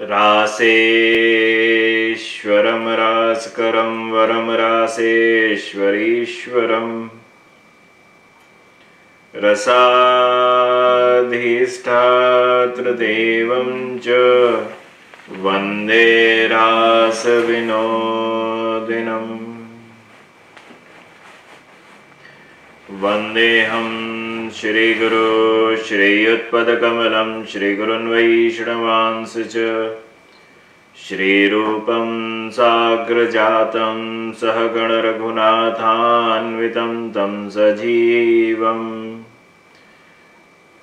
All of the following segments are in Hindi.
रासेश्वरं रास्करं वरं रासेश्वरीश्वरम् रसाधिष्ठातृदेवं च वंदे रासविनोदिनम्। वन्देऽहं श्रीगुरु श्रीयुत्पदकमलं श्रीगुरुन् वैष्णवांस च। श्रीरूपं साग्रजातं सहगणरघुनाथान्वितं तं सजीवम्।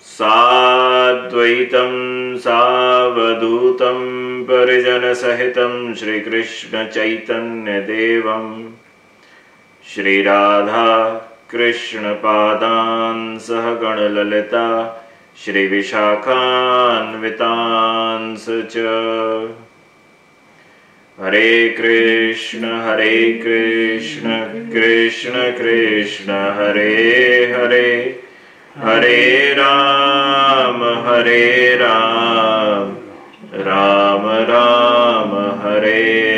साद्वैतं सावधूतं परिजनसहितं श्रीकृष्णचैतन्यदेवं श्रीराधा कृष्णपादान् सह गणललिता श्रीविशाखान्वितांस च हरे कृष्ण हरे कृष्ण कृष्ण कृष्ण हरे हरे हरे राम हरे राम राम राम हरे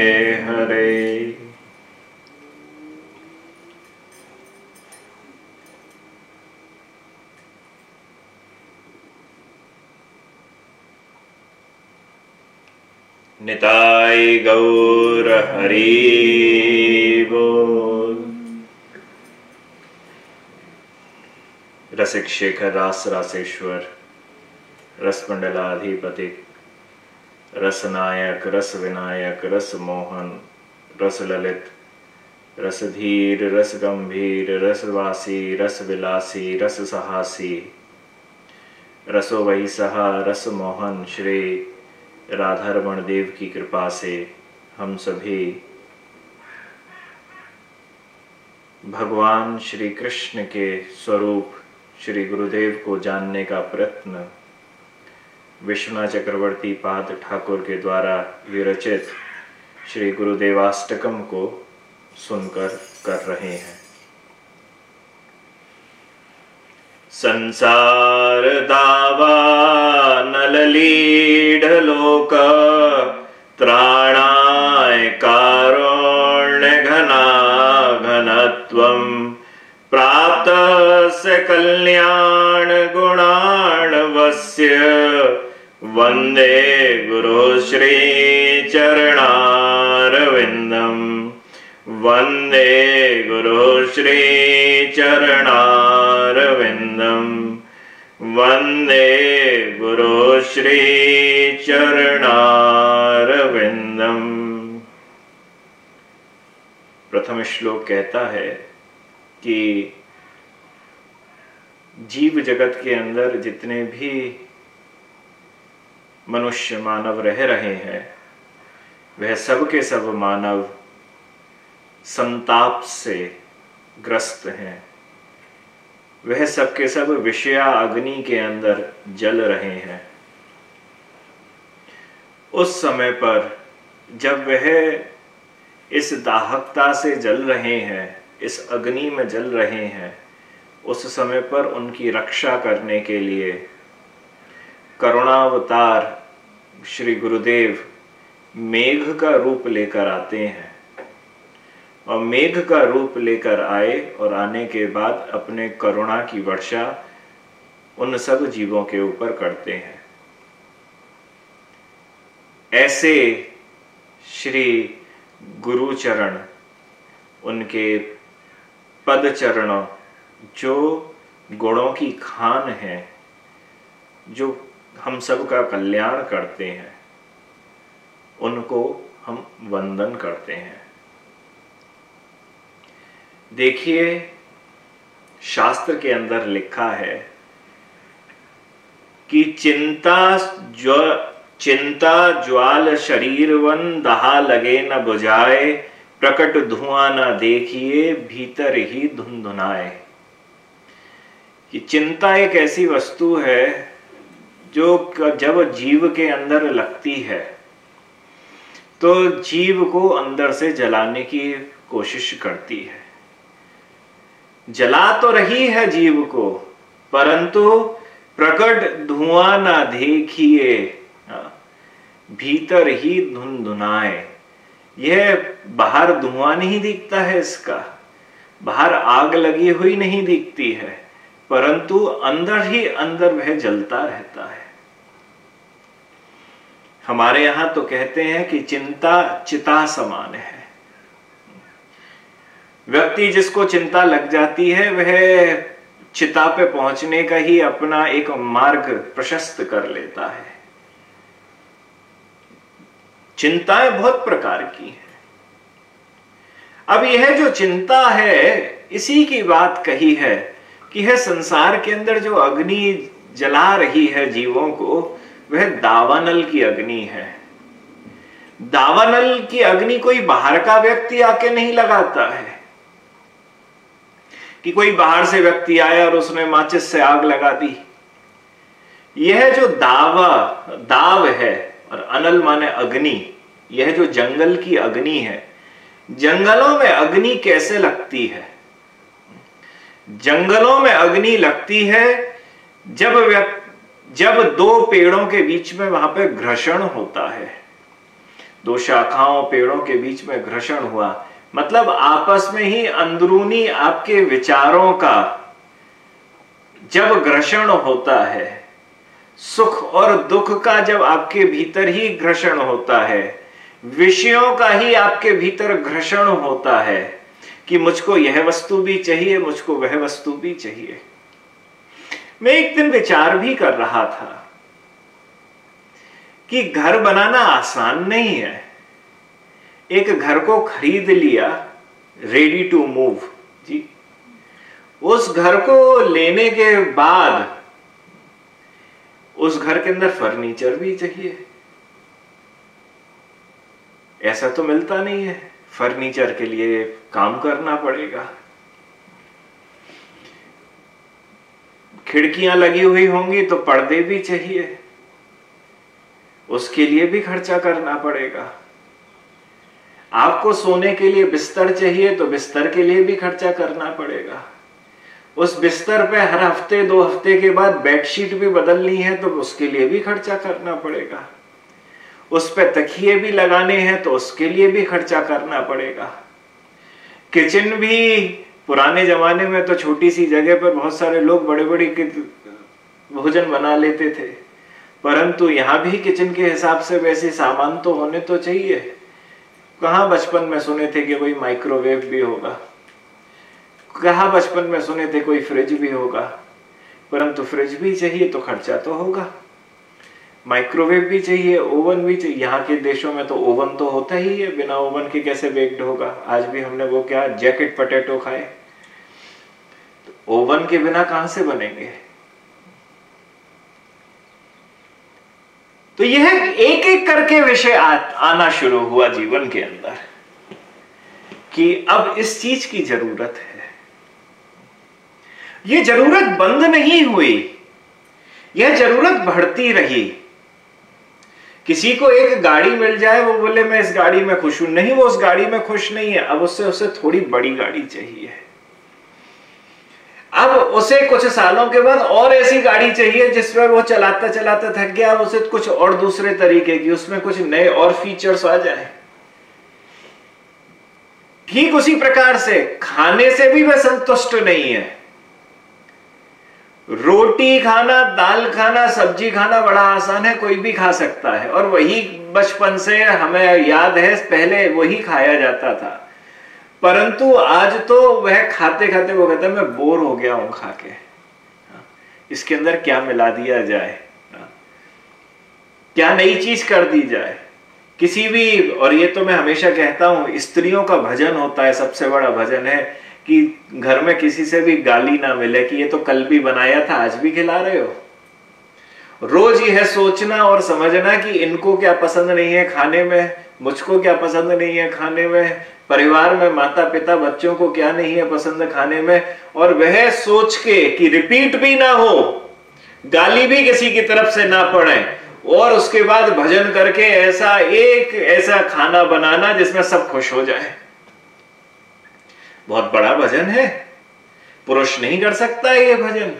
निताय गौर हरि बोल। रसिक शेखर रास रासेश्वर रस मंडलाधिपति रस नायक रस विनायक रस मोहन रस ललित रस धीर रस गंभीर रसवासी रस विलासी रस सहासी रसो वही सहा रस मोहन श्री राधा रमण देव की कृपा से हम सभी भगवान श्री कृष्ण के स्वरूप श्री गुरुदेव को जानने का प्रयत्न विश्वनाथ चक्रवर्ती पाद ठाकुर के द्वारा विरचित श्री गुरुदेवाष्टकम को सुनकर कर रहे हैं। संसार दावा लीढलोक त्राणाय घना घनत्वम् प्राप्तस्य कल्याणगुणाणवस्य वन्दे गुरुश्रीचरविन्दम् वन्दे गुरुश्रीचरणाविन्दम् वंदे गुरु श्रीचरणारविन्दम् प्रथम श्लोक कहता है कि जीव जगत के अंदर जितने भी मनुष्य मानव रह रहे हैं, वह सब के सब मानव संताप से ग्रस्त हैं। वह सब के सब विषया अग्नि के अंदर जल रहे हैं। उस समय पर जब वह इस दाहकता से जल रहे हैं, इस अग्नि में जल रहे हैं, उस समय पर उनकी रक्षा करने के लिए करुणावतार श्री गुरुदेव मेघ का रूप लेकर आते हैं। और मेघ का रूप लेकर आए और आने के बाद अपने करुणा की वर्षा उन सब जीवों के ऊपर करते हैं। ऐसे श्री गुरुचरण, उनके पद चरण जो गुणों की खान है, जो हम सब का कल्याण करते हैं, उनको हम वंदन करते हैं। देखिए, शास्त्र के अंदर लिखा है कि चिंता जो चिंता ज्वाल शरीर वन दहा लगे न बुझाए, प्रकट धुआँ न देखिए, भीतर ही धुनधुनाए कि चिंता एक ऐसी वस्तु है जो जब जीव के अंदर लगती है तो जीव को अंदर से जलाने की कोशिश करती है। जला तो रही है जीव को, परंतु प्रकट धुआँ ना देखिए। भीतर ही धुनधुनाए यह बाहर धुआँ नहीं दिखता है इसका। बाहर आग लगी हुई नहीं दिखती है, परंतु अंदर ही अंदर वह जलता रहता है। हमारे यहाँ तो कहते हैं कि चिंता चिता समान है। व्यक्ति जिसको चिंता लग जाती है, वह चिता पे पहुँचने का ही अपना एक मार्ग प्रशस्त कर लेता है। चिंताएँ बहुत प्रकार की हैं। अब यह जो चिंता है, इसी की बात कही है कि है संसार के अंदर जो अग्नि जला रही है जीवों को, वह दावानल की अग्नि है। दावानल की अग्नि कोई बाहर का व्यक्ति आके नहीं लगाता है। कि कोई बाहर से व्यक्ति आया और उसने माचिस से आग लगा दी। यह जो दावा, दाव है और अनल माने अग्नि, यह जो जंगल की अग्नि है, जंगलों में अग्नि कैसे लगती है? जंगलों में अग्नि लगती है जब जब दो पेड़ों के बीच में वहाँ पर घर्षण होता है। दो शाखाओं पेड़ों के बीच में घर्षण हुआ। मतलब आपस में ही अंदरूनी आपके विचारों का जब घर्षण होता है, सुख और दुख का जब आपके भीतर ही घर्षण होता है, विषयों का ही आपके भीतर घर्षण होता है कि मुझको यह वस्तु भी चाहिए, मुझको वह वस्तु भी चाहिए। मैं एक दिन विचार भी कर रहा था कि घर बनाना आसान नहीं है। एक घर को खरीद लिया रेडी टू मूव जी। उस घर को लेने के बाद, उस घर के अंदर फर्नीचर भी चाहिए। ऐसा तो मिलता नहीं है। फर्नीचर के लिए काम करना पड़ेगा। खिड़कियाँ लगी हुई होंगी तो पर्दे भी चाहिए। उसके लिए भी खर्चा करना पड़ेगा। आपको सोने के लिए बिस्तर चाहिए तो बिस्तर के लिए भी खर्चा करना पड़ेगा। उस बिस्तर पे हर हफ़्ते, दो हफ़्ते के बाद बेडशीट भी बदलनी है तो उसके लिए भी खर्चा करना पड़ेगा। उस पर तकिए भी लगाने हैं तो उसके लिए भी खर्चा करना पड़ेगा। किचन भी पुराने जमाने में तो छोटी सी जगह पर बहुत सारे लोग बड़े बड़े भोजन बना लेते थे। परंतु यहाँ भी किचन के हिसाब से वैसे सामान तो होने तो चाहिए। कहा बचपन में सुने थे कि कोई माइक्रोवेव भी होगा? कहा बचपन में सुने थे कोई फ्रिज भी होगा? परंतु फ्रिज भी चाहिए तो खर्चा तो होगा। माइक्रोवेव भी चाहिए ओवन भी चाहिए। यहाँ के देशों में तो ओवन तो होता ही है। बिना ओवन के कैसे बेक्ड होगा? आज भी हमने वो क्या जैकेट पटेटो खाए? तो ओवन के बिना कहाँ से बनेंगे? तो यह एक एक करके विषय आना शुरू हुआ जीवन के अंदर कि अब इस चीज़ की ज़रूरत है। यह ज़रूरत बंद नहीं हुई, यह ज़रूरत बढ़ती रही। किसी को एक गाड़ी मिल जाए, वो बोले, मैं इस गाड़ी में खुश हूँ। नहीं, वो उस गाड़ी में खुश नहीं है, अब उससे उसे थोड़ी बड़ी गाड़ी चाहिए अब उसे कुछ सालों के बाद और ऐसी गाड़ी चाहिए जिसमें वो चलाता चलाता थक गया, अब उसे कुछ और दूसरे तरीके की, उसमें कुछ नए और फीचर्स आ जाए। ठीक उसी प्रकार से खाने से भी वह संतुष्ट नहीं है। रोटी खाना, दाल खाना, सब्ज़ी खाना बड़ा आसान है, कोई भी खा सकता है। और वही बचपन से हमें याद है, पहले वही खाया जाता था। परंतु आज तो वह खाते खाते वो कहता है, मैं बोर हो गया हूँ खा के इसके अंदर क्या मिला दिया जाए? क्या नई चीज़ कर दी जाए? किसी भी, और ये तो मैं हमेशा कहता हूँ, स्त्रियों का भजन होता है, सबसे बड़ा भजन है कि घर में किसी से भी गाली ना मिले कि ये तो कल भी बनाया था, आज भी खिला रहे हो। रोज यह सोचना और समझना कि इनको क्या पसंद नहीं है खाने में, मुझको क्या पसंद नहीं है खाने में परिवार में माता पिता बच्चों को क्या नहीं है पसंद खाने में? और वह सोच के कि रिपीट भी ना हो, गाली भी किसी की तरफ़ से ना पड़े, और उसके बाद भजन करके ऐसा एक ऐसा खाना बनाना जिसमें सब खुश हो जाए। बहुत बड़ा भजन है। पुरुष नहीं कर सकता ये भजन।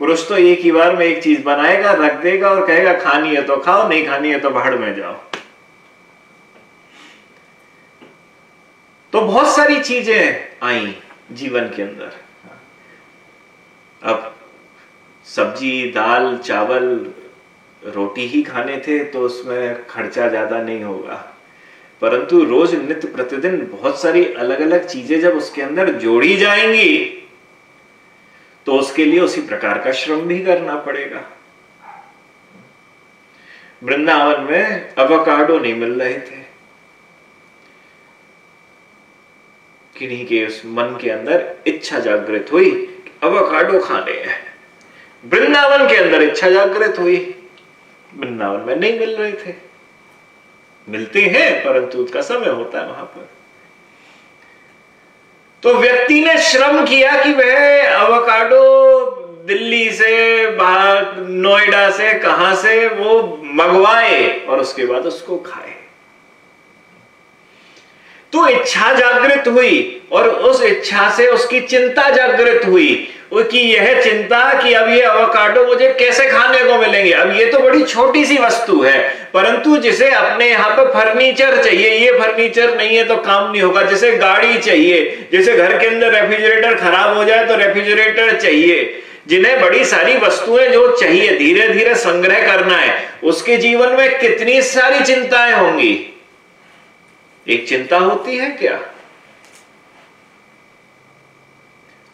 पुरुष तो एक ही बार में एक चीज़ बनाएगा, रख देगा और कहेगा, खानी है तो खाओ, नहीं खानी है तो भाड़ में जाओ। तो बहुत सारी चीज़ें आई जीवन के अंदर। अब सब्ज़ी, दाल, चावल, रोटी ही खाने थे तो उसमें खर्चा ज़्यादा नहीं होगा। परंतु रोज नित्य प्रतिदिन बहुत सारी अलग अलग चीज़ें जब उसके अंदर जोड़ी जाएँगी तो उसके लिए उसी प्रकार का श्रम भी करना पड़ेगा। वृंदावन में अवकाडो नहीं मिल रहे थे। किन्हीं के उस मन के अंदर इच्छा जागृत हुई अवकाडो खाने हैं वृंदावन के अंदर इच्छा जागृत हुई। वृंदावन में नहीं मिल रहे थे। मिलते हैं, परंतु उसका समय होता है वहाँ पर। तो व्यक्ति ने श्रम किया कि वह अवकाडो दिल्ली से, बाहर नोएडा से, कहाँ से वो मंगवाए और उसके बाद उसको खाए। तो इच्छा जागृत हुई और उस इच्छा से उसकी चिंता जागृत हुई। कि यह चिंता कि अब ये अवकाडो मुझे कैसे खाने को मिलेंगे? अब ये तो बड़ी छोटी सी वस्तु है, परंतु जिसे अपने यहाँ पे फर्नीचर चाहिए, ये फर्नीचर नहीं है तो काम नहीं होगा। जिसे गाड़ी चाहिए, जैसे घर के अंदर रेफ्रिजरेटर खराब हो जाए तो रेफ्रिजरेटर चाहिए। जिन्हें बड़ी सारी वस्तुएँ जो चाहिए धीरे धीरे संग्रह करना है, उसके जीवन में कितनी सारी चिंताएँ होंगी? एक चिंता होती है क्या?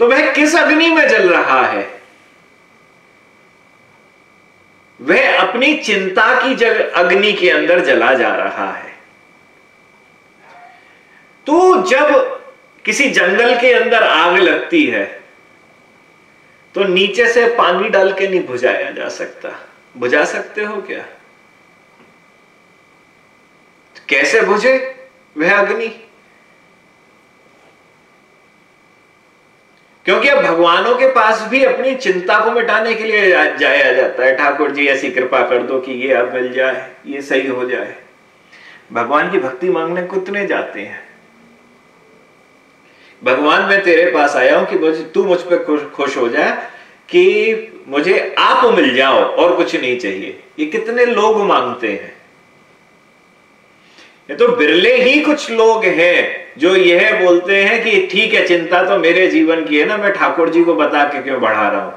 तो वह किस अग्नि में जल रहा है? वह अपनी चिंता की जग अग्नि के अंदर जला जा रहा है। तो जब किसी जंगल के अंदर आग लगती है तो नीचे से पानी डाल के नहीं बुझाया जा सकता। बुझा सकते हो क्या? कैसे बुझे? वह अग्नि। क्योंकि अब भगवानों के पास भी अपनी चिंता को मिटाने के लिए जाया जाता है। ठाकुर जी ऐसी कृपा कर दो कि ये अब मिल जाए ये सही हो जाए। भगवान की भक्ति मांगने कितने जाते हैं। भगवान मैं तेरे पास आया हूँ कि मुझे तू मुझ पर खुश, खुश हो जाए कि मुझे आप मिल जाओ और कुछ नहीं चाहिए। ये कितने लोग मांगते हैं। ये तो बिरले ही कुछ लोग हैं जो यह बोलते हैं कि ठीक है, चिंता तो मेरे जीवन की है ना, मैं ठाकुर जी को बता के क्यों बढ़ा रहा हूँ?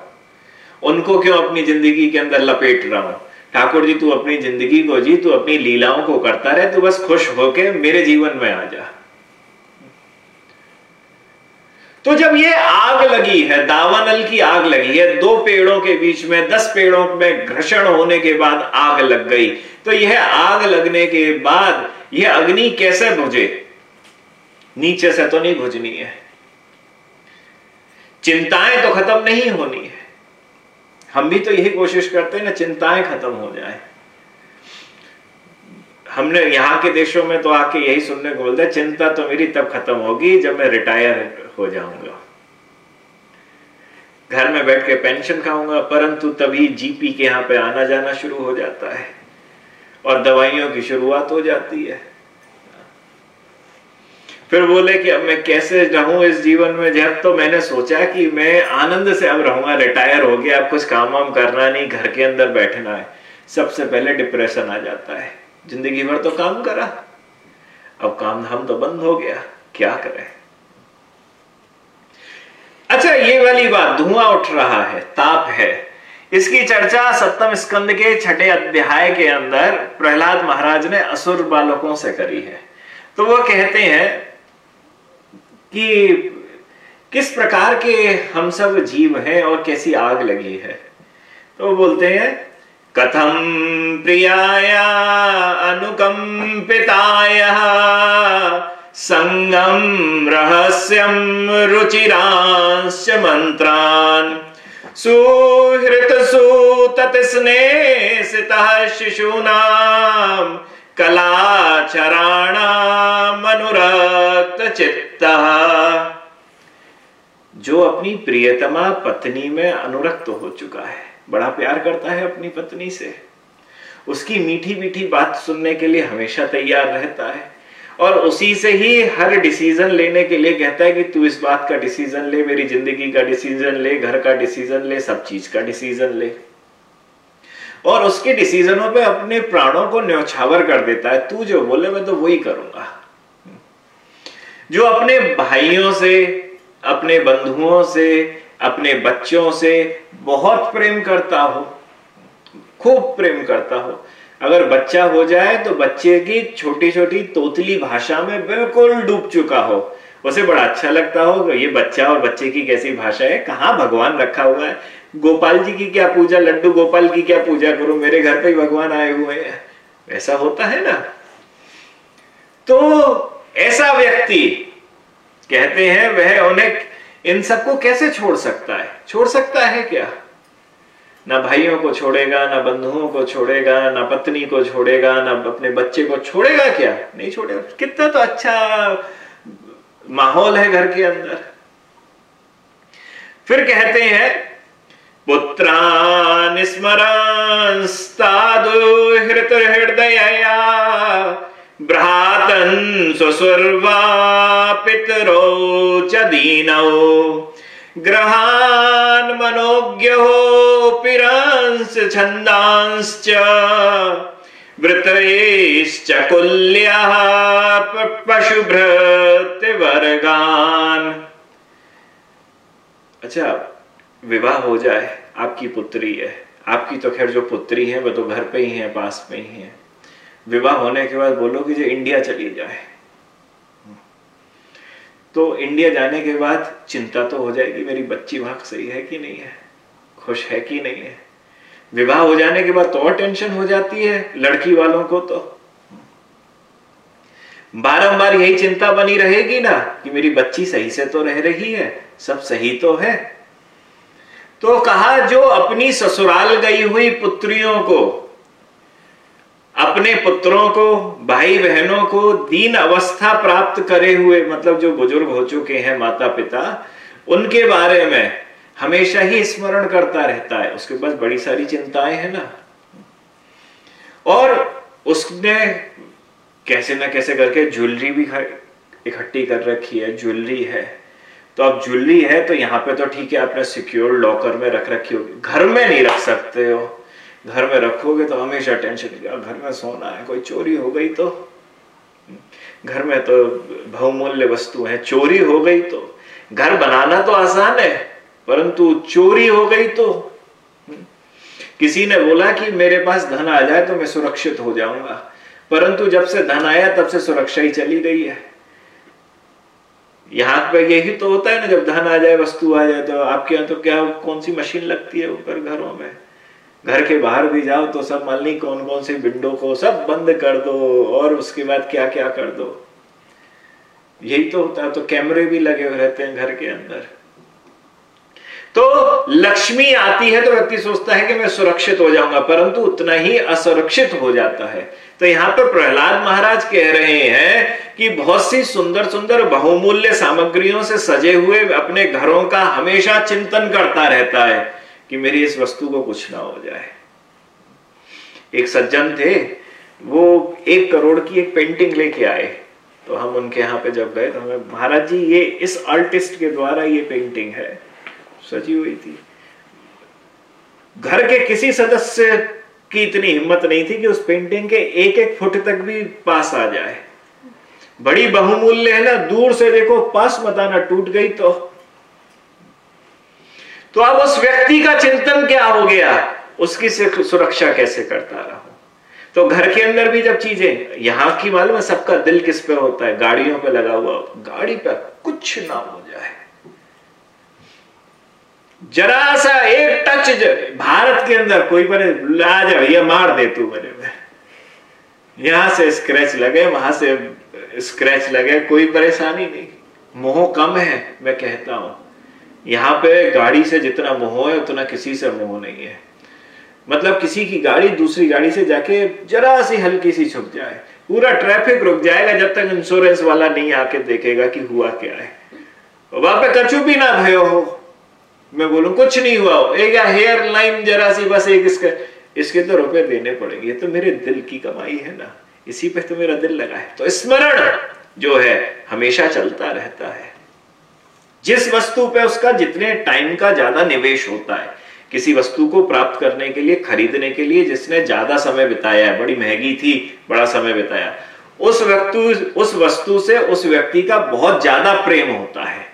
उनको क्यों अपनी ज़िंदगी के अंदर लपेट रहा हूँ? ठाकुर जी, तू अपनी ज़िंदगी को जी, तू अपनी लीलाओं को करता रहे, तू बस खुश होके मेरे जीवन में आ जा। तो जब ये आग लगी है, दावानल की आग लगी है, दो पेड़ों के बीच में, दस पेड़ों में घर्षण होने के बाद आग लग गई। तो यह आग लगने के बाद यह अग्नि कैसे बुझे नीचे से तो नहीं बुझनी है। चिंताएँ तो खत्म नहीं होनी है। हम भी तो यही कोशिश करते हैं ना, चिंताएँ खत्म हो जाए। हमने यहाँ के देशों में तो आके यही सुनने को बोलते चिंता तो मेरी तब खत्म होगी जब मैं रिटायर हो जाऊँगा। घर में बैठ के पेंशन खाऊँगा, परंतु तभी जीपी के यहाँ पे आना जाना शुरू हो जाता है। और दवाइयों की शुरुआत हो जाती है। फिर बोले कि अब मैं कैसे रहूँ इस जीवन में? जब तो मैंने सोचा कि मैं आनंद से अब रहूँगा, रिटायर हो गया, अब कुछ काम वाम करना नहीं, घर के अंदर बैठना है। सबसे पहले डिप्रेशन आ जाता है। ज़िंदगी भर तो काम करा। अब काम धाम तो बंद हो गया। क्या करें? अच्छा ये वाली बात धुआँ उठ रहा है, ताप है। इसकी चर्चा सप्तम स्कंद के छठे अध्याय के अंदर प्रहलाद महाराज ने असुर बालकों से करी है। तो वो कहते हैं कि किस प्रकार के हम सब जीव हैं और कैसी आग लगी है? तो वो बोलते हैं कथम प्रियाया अनुकंपिताय संगम रहस्यम रुचिरांश मंत्रान सुहृत सुतत स्नेह शिशूनाम कलाचराणामनुरक्त चित्त। जो अपनी प्रियतमा पत्नी में अनुरक्त हो चुका है, बड़ा प्यार करता है अपनी पत्नी से। उसकी मीठी मीठी बात सुनने के लिए हमेशा तैयार रहता है। और उसी से ही हर डिसीज़न लेने के लिए कहता है कि तू इस बात का डिसीज़न ले, मेरी ज़िंदगी का डिसीज़न ले, घर का डिसीज़न ले, सब चीज़ का डिसीज़न ले। और उसके डिसीजनों पे अपने प्राणों को न्यौछावर कर देता है। तू जो बोले, मैं तो वही करूँगा। जो अपने भाइयों से, अपने बंधुओं से, अपने बच्चों से बहुत प्रेम करता हो, खूब प्रेम करता हो अगर बच्चा हो जाए तो बच्चे की छोटी छोटी तोतली भाषा में बिल्कुल डूब चुका हो। उसे बड़ा अच्छा लगता हो ये बच्चा और बच्चे की कैसी भाषा है, कहाँ भगवान रखा हुआ है? गोपाल जी की क्या पूजा, लड्डू गोपाल की क्या पूजा करूँ? मेरे घर पे ही भगवान आए हुए हैं। ऐसा होता है ना? तो ऐसा व्यक्ति, कहते हैं वह उन्हें इन सबको कैसे छोड़ सकता है? छोड़ सकता है क्या? ना भाइयों को छोड़ेगा, ना बंधुओं को छोड़ेगा, ना पत्नी को छोड़ेगा, ना अपने बच्चे को छोड़ेगा क्या? नहीं छोड़ेगा। कितना तो अच्छा माहौल है घर के अंदर। फिर कहते हैं, पुत्रान स्मरंस्तादु हृदया भ्रातन् स्वसुर्वा पितरो च दीनौ ग्रहान् मनोज्ञो पिरंस छन्दांश्च वृतैश्च कुल्यः पशुभृत्यवर्गान् अच्छा विवाह हो जाए, आपकी पुत्री है। आपकी तो खैर जो पुत्री है वह तो घर पे ही है, पास में ही है। विवाह होने के बाद बोलो कि जो इंडिया चली जाए। तो इंडिया जाने के बाद चिंता तो हो जाएगी, मेरी बच्ची वहाँ सही है कि नहीं है? खुश है कि नहीं है? विवाह हो जाने के बाद तो और टेंशन हो जाती है, लड़की वालों को तो। बारंबार यही चिंता बनी रहेगी ना कि मेरी बच्ची सही से तो रह रही है, सब सही तो है। तो कहा, जो अपनी ससुराल गई हुई पुत्रियों को अपने पुत्रों को भाई बहनों को दीन अवस्था प्राप्त करे हुए मतलब जो बुज़ुर्ग हो चुके हैं माता पिता उनके बारे में हमेशा ही स्मरण करता रहता है। उसके पास बड़ी सारी चिंताएँ हैं ना। और उसने कैसे ना कैसे करके ज्वेलरी भी इकट्ठी कर रखी है, ज्वेलरी है। तो अब ज्वेलरी है तो यहाँ पे तो ठीक है, आपने सिक्योर लॉकर में रख रखी होगी। घर में नहीं रख सकते हो। घर में रखोगे तो हमेशा टेंशन घर में सोना है, कोई चोरी हो गई तो? घर में तो बहुमूल्य वस्तु है, चोरी हो गई तो? घर बनाना तो आसान है, परंतु चोरी हो गई तो? किसी ने बोला कि मेरे पास धन आ जाए तो मैं सुरक्षित हो जाऊँगा, परंतु जब से धन आया तब से सुरक्षा ही चली गई है। यहाँ पे यही तो होता है ना, जब धन आ जाए, वस्तु आ जाए तो आपके यहाँ तो क्या, कौन सी मशीन लगती है ऊपर घरों में? घर के बाहर भी जाओ तो सब ली कौन कौन सी विंडो को सब बंद कर दो और उसके बाद क्या क्या कर दो। यही तो होता है तो कैमरे भी लगे हुए रहते हैं घर के अंदर। तो लक्ष्मी आती है तो व्यक्ति सोचता है कि मैं सुरक्षित हो जाऊँगा, परंतु उतना ही असुरक्षित हो जाता है। तो यहाँ पर प्रहलाद महाराज कह रहे हैं कि बहुत सी सुंदर सुंदर बहुमूल्य सामग्रियों से सजे हुए अपने घरों का हमेशा चिंतन करता रहता है। कि मेरी इस वस्तु को कुछ ना हो जाए। एक सज्जन थे, वो एक करोड़ की एक पेंटिंग लेके आए। तो हम उनके यहाँ पे जब गए तो हमें, महाराज जी, ये इस आर्टिस्ट के द्वारा ये पेंटिंग है। सजी हुई थी। घर के किसी सदस्य की इतनी हिम्मत नहीं थी कि उस पेंटिंग के एक एक फुट तक भी पास आ जाए। बड़ी बहुमूल्य है ना, दूर से देखो, पास मताना टूट गई तो। तो अब उस व्यक्ति का चिंतन क्या हो गया? उसकी सुरक्षा कैसे करता रहा? तो घर के अंदर भी जब चीज़ें, यहाँ की मालूम है सबका दिल किस पे होता है? गाड़ियों पे लगा हुआ, गाड़ी पे कुछ ना हो जाए। जरा सा एक टच भारत के अंदर कोई बने, ला जा भैया, मार दे तू मेरे में यहाँ से स्क्रैच लगे, वहाँ से स्क्रैच लगे, कोई परेशानी नहीं। मोह कम है, मैं कहता हूँ। यहाँ पे गाड़ी से जितना मोह है, उतना किसी से मोह नहीं है। मतलब किसी की गाड़ी दूसरी गाड़ी से जाके जरा सी हल्की सी छुप जाए। पूरा ट्रैफ़िक रुक जाएगा जब तक इंश्योरेंस वाला नहीं आके देखेगा कि हुआ क्या है। वहाँ पे कचू भी ना भयो हो। मैं बोलू, कुछ नहीं हुआ हो। एक हेयर लाइन जरा सी बस एक इसके इसके तो रुपए देने पड़ेंगे। ये तो मेरे दिल की कमाई है ना। इसी पे तो मेरा दिल लगा है। तो स्मरण जो है, हमेशा चलता रहता है। जिस वस्तु पे उसका जितने टाइम का ज़्यादा निवेश होता है, किसी वस्तु को प्राप्त करने के लिए, खरीदने के लिए जिसने ज़्यादा समय बिताया है, बड़ी महँगी थी, बड़ा समय बिताया, उस व्यक्ति, उस वस्तु से उस व्यक्ति का बहुत ज़्यादा प्रेम होता है।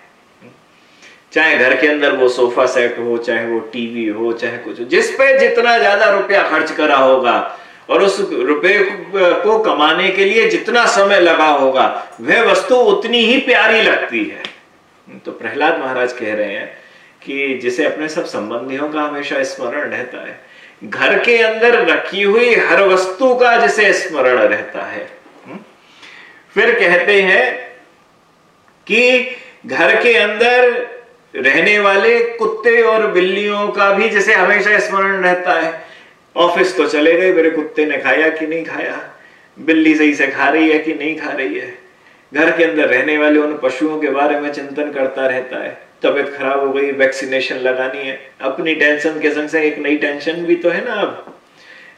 चाहे घर के अंदर वो सोफा सेट हो, चाहे वो टीवी हो, चाहे कुछ हो, जिस पे जितना ज़्यादा रुपया खर्च करा होगा और उस रुपये को कमाने के लिए जितना समय लगा होगा, वह वस्तु उतनी ही प्यारी लगती है। तो प्रहलाद महाराज कह रहे हैं कि जिसे अपने सब संबंधियों का हमेशा स्मरण रहता है, घर के अंदर रखी हुई हर वस्तु का जिसे स्मरण रहता है। हम्म? फिर कहते हैं कि घर के अंदर रहने वाले कुत्ते और बिल्लियों का भी जैसे हमेशा स्मरण रहता है। ऑफ़िस तो चले गए, मेरे कुत्ते ने खाया कि नहीं खाया? बिल्ली सही से खा रही है कि नहीं खा रही है? घर के अंदर रहने वाले उन पशुओं के बारे में चिंतन करता रहता है। तबीयत खराब हो गई वैक्सीनेशन लगानी है। अपनी टेंशन के संग से एक नई टेंशन भी तो है ना अब।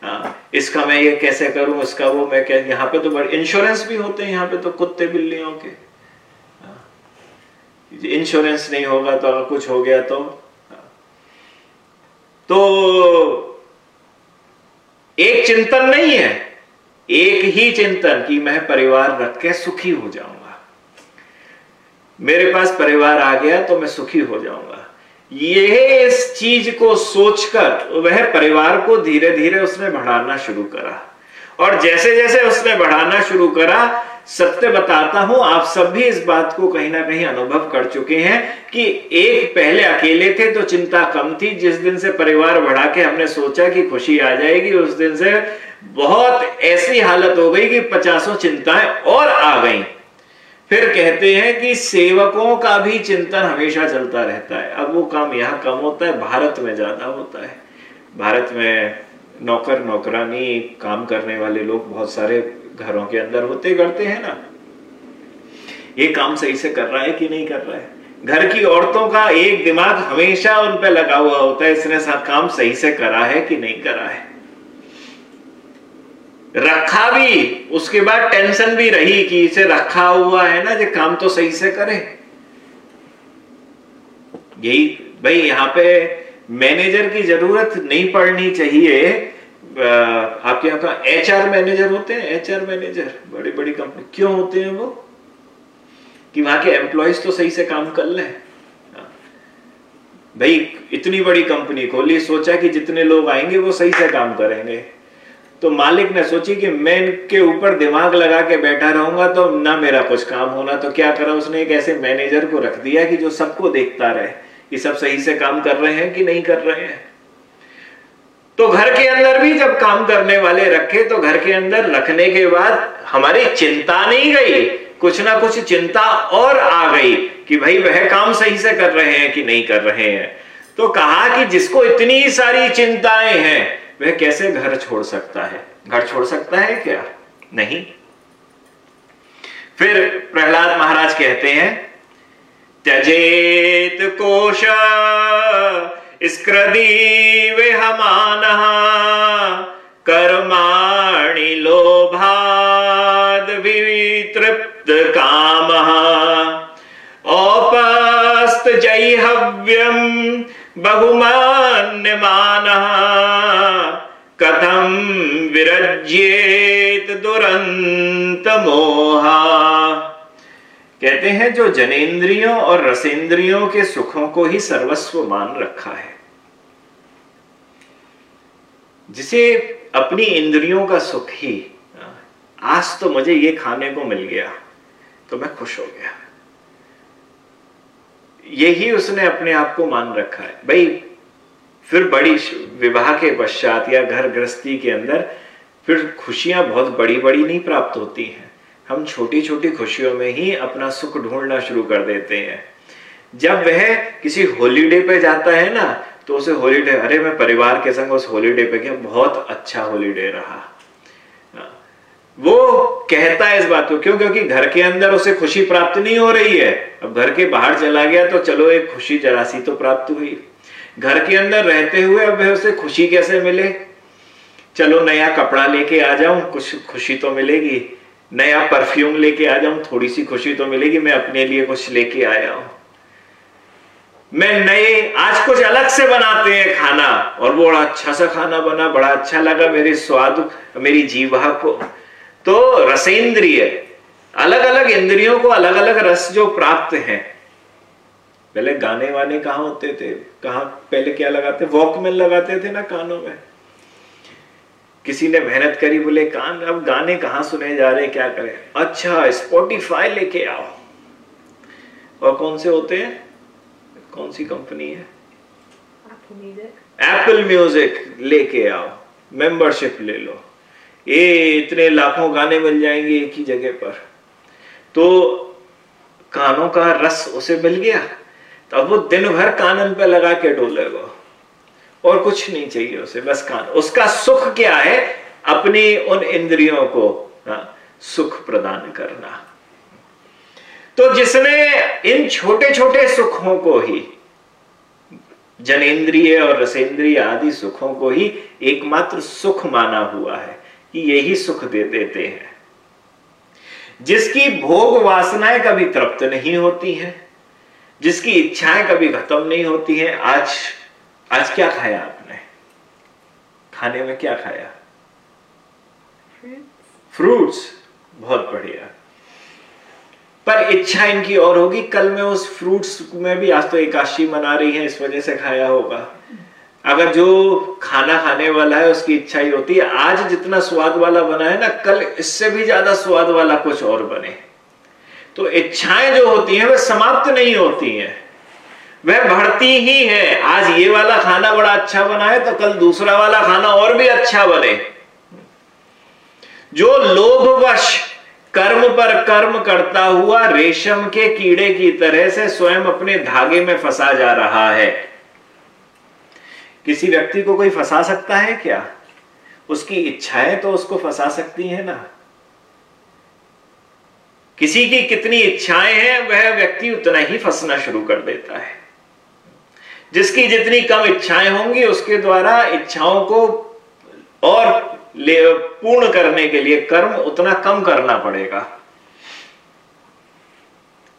आ, इसका मैं ये कैसे करूँ इसका वो मैं क्या यहाँ पे तो बड़े इंश्योरेंस भी होते हैं यहाँ पे तो कुत्ते बिल्लियों के। इंश्योरेंस नहीं होगा तो अगर कुछ हो गया तो। तो एक चिंतन नहीं है। एक ही चिंतन कि मैं परिवार रख के सुखी हो जाऊँगा। मेरे पास परिवार आ गया तो मैं सुखी हो जाऊँगा। यह इस चीज़ को सोचकर वह परिवार को धीरे धीरे उसने बढ़ाना शुरू करा। और जैसे जैसे उसने बढ़ाना शुरू करा, सत्य बताता हूँ, आप सब भी इस बात को कहीं ना कहीं अनुभव कर चुके हैं कि एक पहले अकेले थे तो चिंता कम थी। जिस दिन से परिवार बढ़ा के हमने सोचा कि खुशी आ जाएगी, उस दिन से बहुत ऐसी हालत हो गई कि पचासों चिंताएँ और आ गई। फिर कहते हैं कि सेवकों का भी चिंतन हमेशा चलता रहता है। अब वो काम यहाँ कम होता है, भारत में ज़्यादा होता है। भारत में नौकर, नौकरानी, काम करने वाले लोग बहुत सारे घरों के अंदर होते करते हैं ना। ये काम सही से कर रहा है कि नहीं कर रहा है? घर की औरतों का एक दिमाग हमेशा उन पर लगा हुआ होता है, इसने काम सही से करा है कि नहीं करा है? रखा भी, उसके बाद टेंशन भी रही कि इसे रखा हुआ है ना जो काम तो सही से करे। यही, भाई, यहाँ पे मैनेजर की ज़रूरत नहीं पड़नी चाहिए। आपके यहाँ का एच आर मैनेजर होते हैं एच आर मैनेजर बड़ी बड़ी कंपनी क्यों होते हैं वो? कि वहाँ के एम्प्लॉयज़ तो सही से काम कर ले। हाँ। भाई, इतनी बड़ी कंपनी खोली, सोचा कि जितने लोग आएँगे वो सही से काम करेंगे। तो मालिक ने सोची कि मैं इनके ऊपर दिमाग लगा के बैठा रहूँगा तो ना मेरा कुछ काम होना तो क्या करा उसने? एक ऐसे मैनेजर को रख दिया कि जो सबको देखता रहे कि सब सही से काम कर रहे हैं कि नहीं कर रहे हैं। तो घर के अंदर भी जब काम करने वाले रखे तो घर के अंदर रखने के बाद हमारी चिंता नहीं गई। कुछ ना कुछ चिंता और आ गई कि भाई, वह काम सही से कर रहे हैं कि नहीं कर रहे हैं। तो कहा कि जिसको इतनी सारी चिंताएँ हैं वह कैसे घर छोड़ सकता है? घर छोड़ सकता है क्या? नहीं। फिर प्रहलाद महाराज कहते हैं, त्यजेत कोश स्कृदीविहमानः कर्माणि लोभाद् वितृप्तकामः औपस्तजैहव्यम् बहुमान्यमानः कथम विरज्येत दुरंत मोहा। कहते हैं, जो जनेन्द्रियों और रसेंद्रियों के सुखों को ही सर्वस्व मान रखा है। जिसे अपनी इंद्रियों का सुख ही, आज तो मुझे ये खाने को मिल गया तो मैं खुश हो गया। यही उसने अपने आप को मान रखा है। भाई फिर बड़ी विवाह के पश्चात या घर गृहस्थी के अंदर फिर खुशियाँ बहुत बड़ी बड़ी नहीं प्राप्त होती हैं। हम छोटी छोटी खुशियों में ही अपना सुख ढूंढना शुरू कर देते हैं। जब वह किसी हॉलीडे पे जाता है ना तो उसे हॉलीडे अरे मैं परिवार के संग उस हॉलीडे पे गया, बहुत अच्छा हॉलीडे रहा। वो कहता है इस बात को, क्यों? क्योंकि घर के अंदर उसे खुशी प्राप्त नहीं हो रही है। अब घर के बाहर चला गया तो चलो एक खुशी जरासी तो प्राप्त हुई। घर के अंदर रहते हुए अब उसे खुशी कैसे मिले? चलो नया कपड़ा लेके आ जाऊँ, कुछ खुशी तो मिलेगी। नया परफ्यूम लेके आ जाऊँ थोड़ी सी खुशी तो मिलेगी। मैं अपने लिए कुछ लेके आया हूँ। मैं नए, आज कुछ अलग से बनाते हैं खाना। और वो बड़ा अच्छा सा खाना बना, बड़ा अच्छा लगा मेरे स्वाद, मेरी जीवा को। तो रसेंद्रिय अलग अलग इंद्रियों को अलग अलग रस जो प्राप्त हैं पहले गाने वाने कहा होते थे? कहा पहले क्या लगाते? वॉकमैन लगाते थे ना कानों में। किसी ने मेहनत करी बोले कान अब गाने कहाँ सुने जा रहे? क्या करें? अच्छा स्पॉटिफाई लेके आओ। और कौन से होते हैं? कौन सी कंपनी है? एप्पल म्यूज़िक लेके आओ। मेंबरशिप ले लो। ये इतने लाखों गाने मिल जाएँगे एक ही जगह पर। तो कानों का रस उसे मिल गया? तो अब वो दिन भर कानन पे लगा के डोलेगा और कुछ नहीं चाहिए उसे बस कान। उसका सुख क्या है? अपनी उन इंद्रियों को हाँ, सुख प्रदान करना। तो जिसने इन छोटे छोटे सुखों को ही जनेन्द्रिय और रसेंद्रिय आदि सुखों को ही एकमात्र सुख माना हुआ है कि यही सुख दे देते हैं। जिसकी भोग वासनाएँ कभी तृप्त नहीं होती हैं जिसकी इच्छाएँ कभी खत्म नहीं होती हैं आज आज क्या खाया आपने? खाने में क्या खाया? फ्रूट्स बहुत बढ़िया। पर इच्छा इनकी और होगी कल में उस फ्रूट्स में भी आज तो एकाशी मना रही है इस वजह से खाया होगा। अगर जो खाना खाने वाला है उसकी इच्छा ही होती है। आज जितना स्वाद वाला बना है ना कल इससे भी ज़्यादा स्वाद वाला कुछ और बने। तो इच्छाएँ जो होती हैं, वह समाप्त नहीं होती हैं। वह बढ़ती ही है। आज ये वाला खाना बड़ा अच्छा बना है तो कल दूसरा वाला खाना और भी अच्छा बने। जो लोभवश कर्म पर कर्म करता हुआ रेशम के कीड़े की तरह से स्वयं अपने धागे में फंसा जा रहा है। किसी व्यक्ति को कोई फंसा सकता है क्या? उसकी इच्छाएँ तो उसको फंसा सकती है ना। किसी की कितनी इच्छाएँ हैं वह व्यक्ति उतना ही फंसना शुरू कर देता है। जिसकी जितनी कम इच्छाएँ होंगी उसके द्वारा इच्छाओं को और पूर्ण करने के लिए कर्म उतना कम करना पड़ेगा।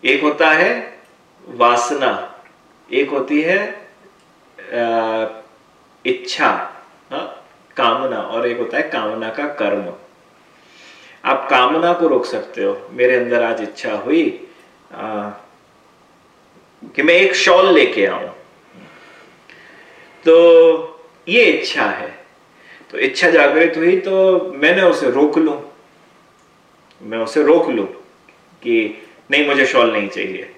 एक होता है वासना एक होती है इच्छा हाँ, कामना और एक होता है कामना का कर्म। आप कामना को रोक सकते हो। मेरे अंदर आज इच्छा हुई आ, कि मैं एक शॉल लेके आऊँ। तो ये इच्छा है। तो इच्छा जागृत हुई तो मैंने उसे रोक लू। मैं उसे रोक लू कि नहीं मुझे शॉल नहीं चाहिए।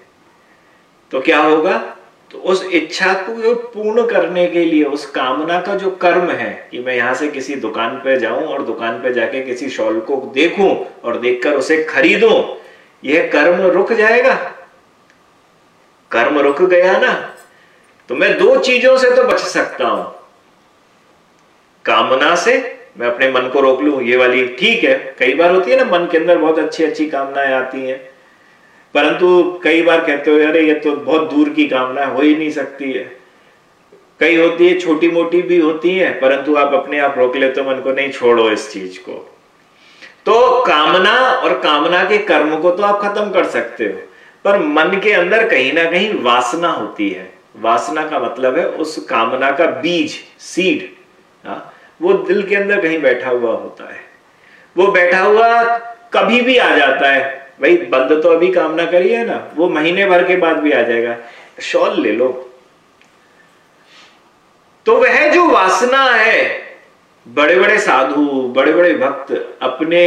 तो क्या होगा? तो उस इच्छा को पूर्ण करने के लिए, उस कामना का जो कर्म है, कि मैं यहाँ से किसी दुकान पे जाऊँ और दुकान पे जाके किसी शॉल को देखूँ और देखकर उसे खरीदूं, यह कर्म रुक जाएगा? कर्म रुक गया ना? तो मैं दो चीज़ों से तो बच सकता हूँ। कामना से मैं अपने मन को रोक लू, ये वाली ठीक है, कई बार होती है ना, मन के अंदर बहुत अच्छी अच्छी कामनाएँ आती हैं। परंतु कई बार कहते हो अरे ये तो बहुत दूर की कामना हो ही नहीं सकती है। कई होती है छोटी मोटी भी होती है परंतु आप अपने आप रोक लेते हो मन को नहीं छोड़ो इस चीज़ को। तो कामना और कामना के कर्म को तो आप खत्म कर सकते हो पर मन के अंदर कहीं ना कहीं वासना होती है। वासना का मतलब है उस कामना का बीज सीड हाँ, वो दिल के अंदर कहीं बैठा हुआ होता है। वो बैठा हुआ कभी भी आ जाता है। भाई, बंद तो अभी कामना करिए ना, वो महीने भर के बाद भी आ जाएगा। शॉल ले लो। तो वह जो वासना है बड़े बड़े साधु बड़े बड़े भक्त अपने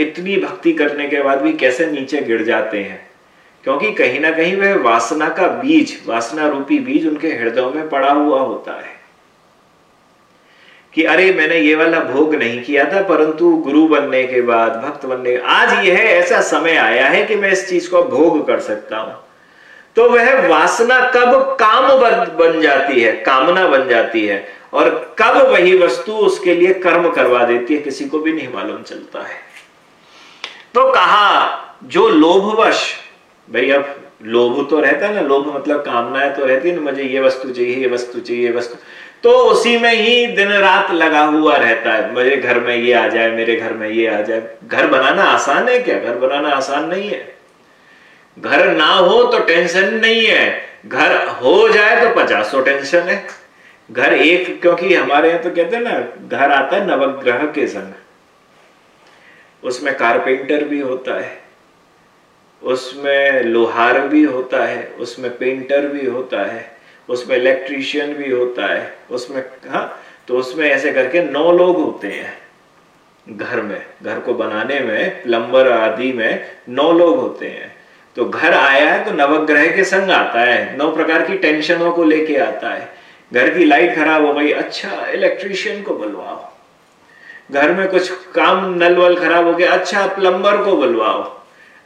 इतनी भक्ति करने के बाद भी कैसे नीचे गिर जाते हैं? क्योंकि कहीं ना कहीं वह वासना का बीज, वासना रूपी बीज उनके हृदयों में पड़ा हुआ होता है। कि अरे मैंने ये वाला भोग नहीं किया था, परंतु गुरु बनने के बाद, भक्त बनने आज यह ऐसा समय आया है कि मैं इस चीज़ को भोग कर सकता हूँ। तो वह वासना कब काम बन जाती है, कामना बन जाती है, और कब वही वस्तु उसके लिए कर्म करवा देती है, किसी को भी नहीं मालूम चलता है। तो कहा, जो लोभवश, भाई अब लोभ तो रहता है ना, लोभ मतलब कामनाएँ तो रहती है ना, मुझे ये वस्तु चाहिए, ये वस्तु चाहिए, ये वस्तु तो उसी में ही दिन रात लगा हुआ रहता है। मेरे घर में ये आ जाए, मेरे घर में ये आ जाए। घर बनाना आसान है क्या? घर बनाना आसान नहीं है। घर ना हो तो टेंशन नहीं है। घर हो जाए तो पचासों टेंशन है। घर एक, क्योंकि हमारे यहाँ तो कहते हैं ना, घर आता है नवग्रह के संग। उसमें कारपेंटर भी होता है। उसमें लोहार भी होता है। उसमें पेंटर भी होता है। उसमें इलेक्ट्रीशियन भी होता है। उसमें हाँ तो उसमें ऐसे करके नौ लोग होते हैं। घर में, घर को बनाने में प्लम्बर आदि में नौ लोग होते हैं। तो घर आया है तो नवग्रह के संग आता है। नौ प्रकार की टेंशनों को लेके आता है। घर की लाइट खराब हो गई अच्छा इलेक्ट्रीशियन को बुलवाओ। घर में कुछ काम नल वल खराब हो गया अच्छा प्लम्बर को बुलवाओ।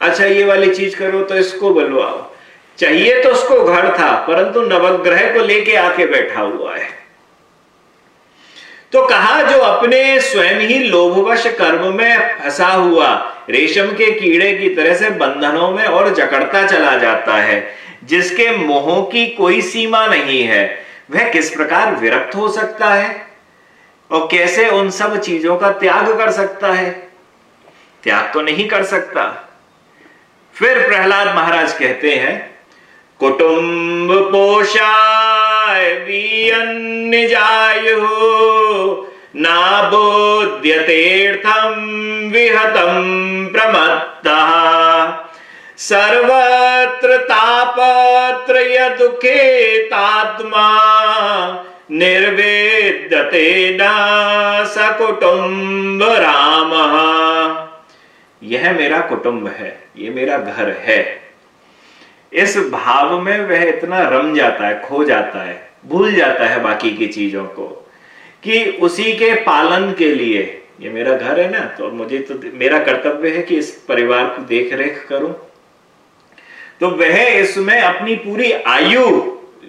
अच्छा ये वाली चीज़ करो तो इसको बुलवाओ। चाहिए तो उसको घर था, परंतु नवग्रह को लेके आके बैठा हुआ है। तो कहा, जो अपने स्वयं ही लोभवश कर्म में फंसा हुआ, रेशम के कीड़े की तरह से बंधनों में और जकड़ता चला जाता है, जिसके मोहों की कोई सीमा नहीं है, वह किस प्रकार विरक्त हो सकता है? और कैसे उन सब चीज़ों का त्याग कर सकता है? त्याग तो नहीं कर सकता। फिर प्रहलाद महाराज कहते हैं कुटुंब पोषाय अन्य जाय हो ना बोध्यतेर्थम विहतम प्रमत्ता। सर्वत्र तापत्र दुखे तात्मा निर्वेदते न सकुटुंब राम यह मेरा कुटुंब है, ये मेरा घर है। इस भाव में वह इतना रम जाता है, खो जाता है, भूल जाता है बाकी की चीज़ों को, कि उसी के पालन के लिए, ये मेरा घर है ना तो मुझे तो मेरा कर्तव्य है कि इस परिवार को देख रेख करूँ तो वह इसमें अपनी पूरी आयु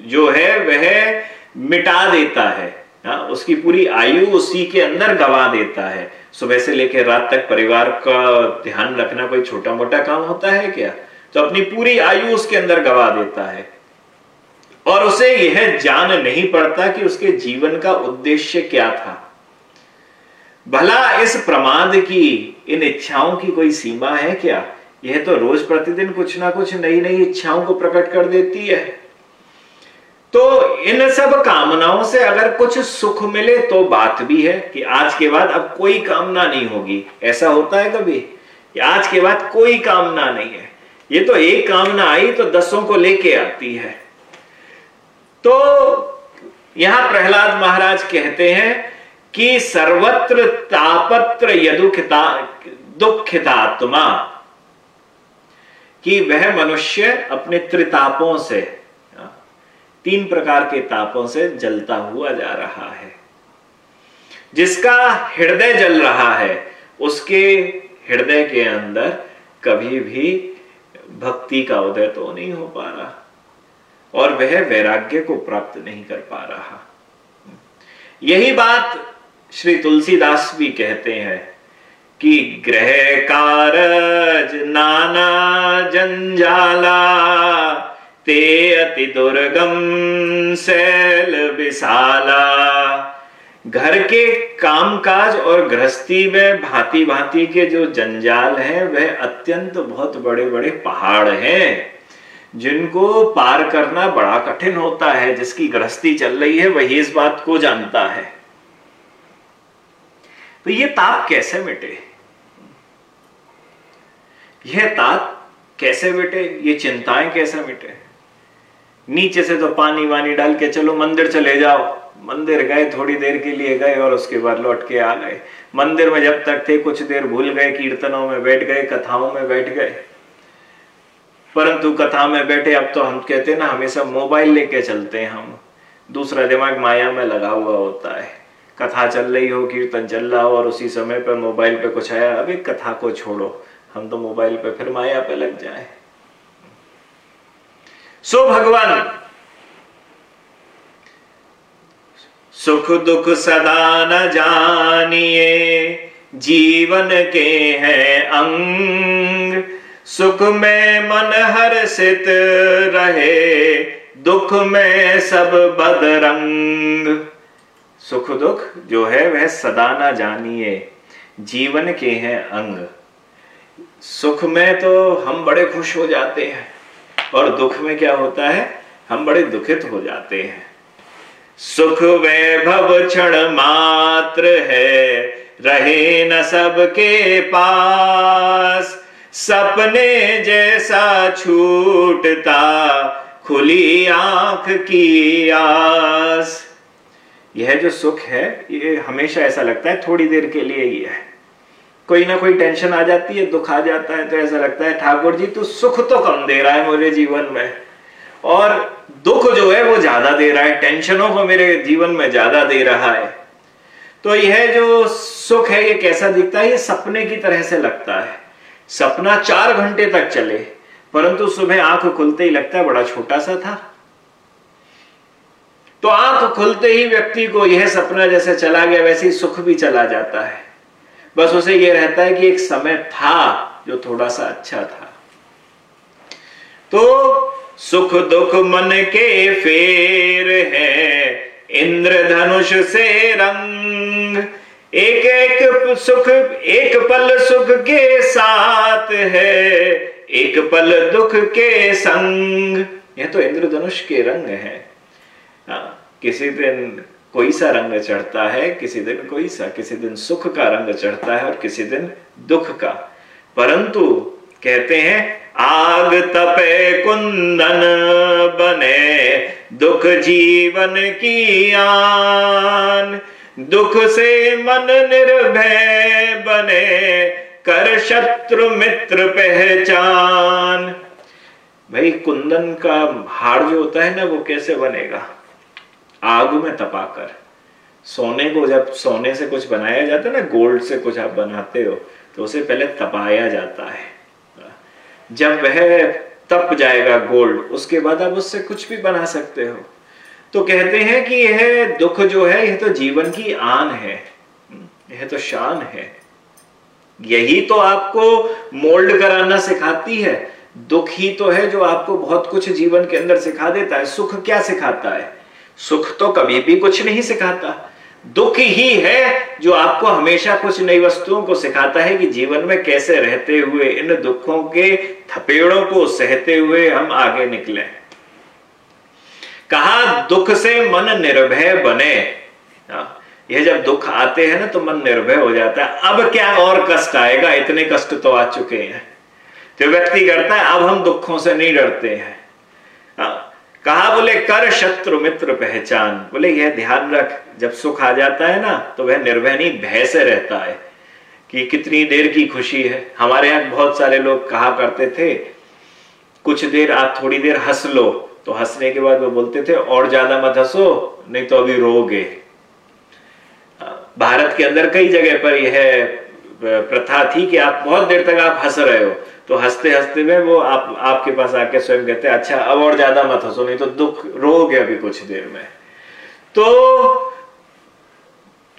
जो है, वह मिटा देता है, हा? उसकी पूरी आयु उसी के अंदर गवा देता है सुबह से लेकर रात तक परिवार का ध्यान रखना कोई छोटा मोटा काम होता है क्या तो अपनी पूरी आयु उसके अंदर गवा देता है। और उसे यह जान नहीं पड़ता कि उसके जीवन का उद्देश्य क्या था। भला इस प्रमाद की, इन इच्छाओं की कोई सीमा है क्या? यह तो रोज प्रतिदिन कुछ ना कुछ नई नई इच्छाओं को प्रकट कर देती है। तो इन सब कामनाओं से अगर कुछ सुख मिले तो बात भी है कि आज के बाद अब कोई कामना नहीं होगी। ऐसा होता है कभी? कि आज के बाद कोई कामना नहीं है। ये तो एक कामना आई तो दसों को लेके आती है। तो यहाँ प्रहलाद महाराज कहते हैं कि सर्वत्र तापत्र यदुखिता, दुखितात्मा, कि वह मनुष्य अपने त्रितापों से, तीन प्रकार के तापों से जलता हुआ जा रहा है। जिसका हृदय जल रहा है, उसके हृदय के अंदर कभी भी भक्ति का उदय तो नहीं हो पा रहा। और वह वैराग्य को प्राप्त नहीं कर पा रहा। यही बात श्री तुलसीदास भी कहते हैं कि ग्रह कारज नाना जंजाला, ते अति दुर्गम, शैल विशाला। घर के कामकाज और गृहस्थी में भांति भांति के जो जंजाल हैं, वह अत्यंत बहुत बड़े बड़े पहाड़ हैं, जिनको पार करना बड़ा कठिन होता है। जिसकी गृहस्थी चल रही है, वही इस बात को जानता है। तो ये ताप कैसे मिटे? यह ताप कैसे मिटे? ये चिंताएँ कैसे मिटे? नीचे से तो पानी वानी डाल के चलो, मंदिर चले जाओ। मंदिर गए, थोड़ी देर के लिए गए और उसके बाद लौट के आ गए। मंदिर में जब तक थे, कुछ देर भूल गए, कीर्तनों में बैठ गए, कथाओं में बैठ गए। परंतु कथा में बैठे, अब तो हम कहते हैं ना हमेशा मोबाइल लेके चलते हैं हम। दूसरा दिमाग माया में लगा हुआ होता है। कथा चल रही हो, कीर्तन चल रहा हो और उसी समय पर मोबाइल पे कुछ आया अभी कथा को छोड़ो। हम तो मोबाइल पे फिर माया पे लग जाए। सो भगवान सुख दुख सदा न जानिए। जीवन के हैं अंग। सुख में मन हर हर्षित रहे, दुख में सब बदरंग। सुख दुख जो है वह सदा ना जानिए, जीवन के हैं अंग। सुख में तो हम बड़े खुश हो जाते हैं, और दुख में क्या होता है? हम बड़े दुखित हो जाते हैं। सुख वैभव क्षण मात्र है। रहे न सबके पास। सपने जैसा छूटता, खुली आँख की आस। यह जो सुख है, ये हमेशा ऐसा लगता है, थोड़ी देर के लिए ही है। कोई ना कोई टेंशन आ जाती है, दुख आ जाता है तो ऐसा लगता है, ठाकुर जी, तू सुख तो कम दे रहा है मेरे जीवन में। और दुख जो है वो ज़्यादा दे रहा है टेंशनों को मेरे जीवन में ज़्यादा दे रहा है। तो यह जो सुख है, ये कैसा दिखता है? ये सपने की तरह से लगता है। सपना चार घंटे तक चले, परंतु सुबह आँख खुलते ही लगता है, बड़ा छोटा सा था। तो आँख खुलते ही व्यक्ति को यह सपना जैसे चला गया, वैसे ही सुख भी चला जाता है। बस उसे यह रहता है कि एक समय था जो थोड़ा सा अच्छा था। तो सुख दुख मन के फेर है। इंद्र धनुष से रंग। एक एक सुख एक पल सुख के साथ है। एक पल दुख के संग। यह तो इंद्रधनुष के रंग है। हाँ, किसी दिन कोई सा रंग चढ़ता है किसी दिन कोई सा किसी दिन सुख का रंग चढ़ता है और किसी दिन दुख का। परंतु कहते हैं आग तपे कुंदन बने, दुख जीवन की आन। दुख से मन निर्भय बने, कर शत्रु मित्र पहचान। भाई, कुंदन का हार जो होता है ना, वो कैसे बनेगा? आग में तपाकर। सोने को जब सोने से कुछ बनाया जाता है ना, गोल्ड से कुछ आप बनाते हो तो उसे पहले तपाया जाता है। जब वह तप जाएगा गोल्ड, उसके बाद आप उससे कुछ भी बना सकते हो। तो कहते हैं कि यह दुख जो है, यह तो जीवन की आन है। यह तो शान है। यही तो आपको मोल्ड कराना सिखाती है। दुख ही तो है जो आपको बहुत कुछ जीवन के अंदर सिखा देता है। सुख क्या सिखाता है? सुख तो कभी भी कुछ नहीं सिखाता। दुख ही है जो आपको हमेशा कुछ नई वस्तुओं को सिखाता है कि जीवन में कैसे रहते हुए इन दुखों के थपेड़ों को सहते हुए हम आगे निकले कहा दुख से मन निर्भय बने। हाँ, यह जब दुख आते हैं ना तो मन निर्भय हो जाता है। अब क्या और कष्ट आएगा? इतने कष्ट तो आ चुके हैं। जो व्यक्ति करता है अब हम दुखों से नहीं डरते हैं हाँ, कहा बोले, कर शत्रु मित्र पहचान। बोले, यह ध्यान रख, जब सुख आ जाता है ना तो वह निर्भय नहीं भय से रहता है कि कितनी देर की खुशी है। हमारे यहाँ बहुत सारे लोग कहा करते थे, कुछ देर आप थोड़ी देर हंस लो। तो हंसने के बाद वो बोलते थे, और ज़्यादा मत हंसो, नहीं तो अभी रोगे भारत के अंदर कई जगह पर यह प्रथा थी कि आप बहुत देर तक आप हंस रहे हो। तो हँसते हँसते में वो आप, आपके पास आके स्वयं कहते हैं अच्छा अब और ज़्यादा मत हंसो, नहीं तो दुख रोगे अभी कुछ देर में। तो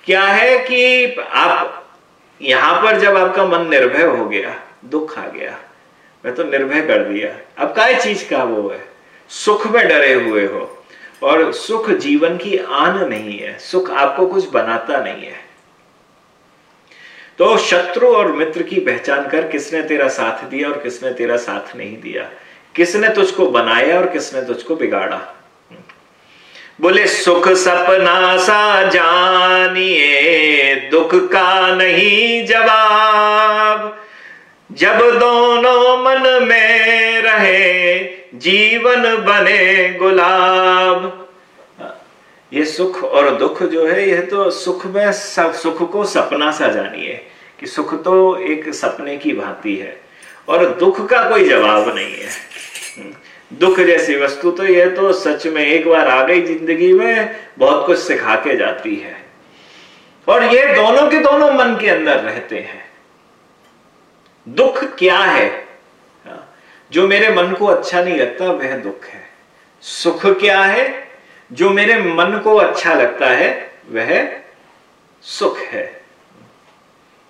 क्या है कि आप, यहाँ पर जब आपका मन निर्भय हो गया, दुख आ गया, मैं तो निर्भय कर दिया। अब काय चीज़ का वो है? सुख में डरे हुए हो। और सुख जीवन की आन नहीं है, सुख आपको कुछ बनाता नहीं है। तो शत्रु और मित्र की पहचान कर किसने तेरा साथ दिया और किसने तेरा साथ नहीं दिया? किसने तुझको बनाया और किसने तुझको बिगाड़ा? बोले, सुख सपना सा जानिए, दुख का नहीं जवाब। जब दोनों मन में रहे, जीवन बने गुलाब। ये सुख और दुख जो है, यह तो सुख में सब सुख को सपना सा जानिए कि सुख तो एक सपने की भांति है और दुख का कोई जवाब नहीं है। दुख जैसी वस्तु तो यह तो सच में एक बार आ गई ज़िंदगी में, बहुत कुछ सिखा के जाती है। और ये दोनों के दोनों मन के अंदर रहते हैं। दुख क्या है। जो मेरे मन को अच्छा नहीं लगता, वह दुख है। सुख क्या है? जो मेरे मन को अच्छा लगता है, वह सुख है।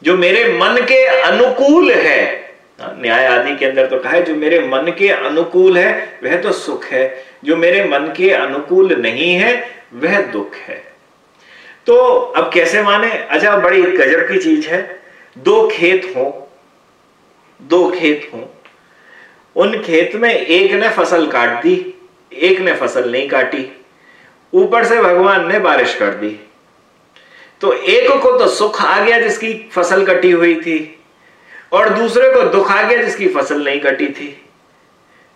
जो मेरे मन के अनुकूल है न्याय आदि के अंदर तो कहा है, जो मेरे मन के अनुकूल है, वह तो सुख है। जो मेरे मन के अनुकूल नहीं है, वह दुख है। तो अब कैसे माने? अच्छा बड़ी गजब की चीज़ है। दो खेत हो, दो खेत हो, उन खेत में एक ने फ़सल काट दी, एक ने फ़सल नहीं काटी। ऊपर से भगवान ने बारिश कर दी। तो एक को तो सुख आ गया जिसकी फ़सल कटी हुई थी, और दूसरे को दुख आ गया जिसकी फ़सल नहीं कटी थी।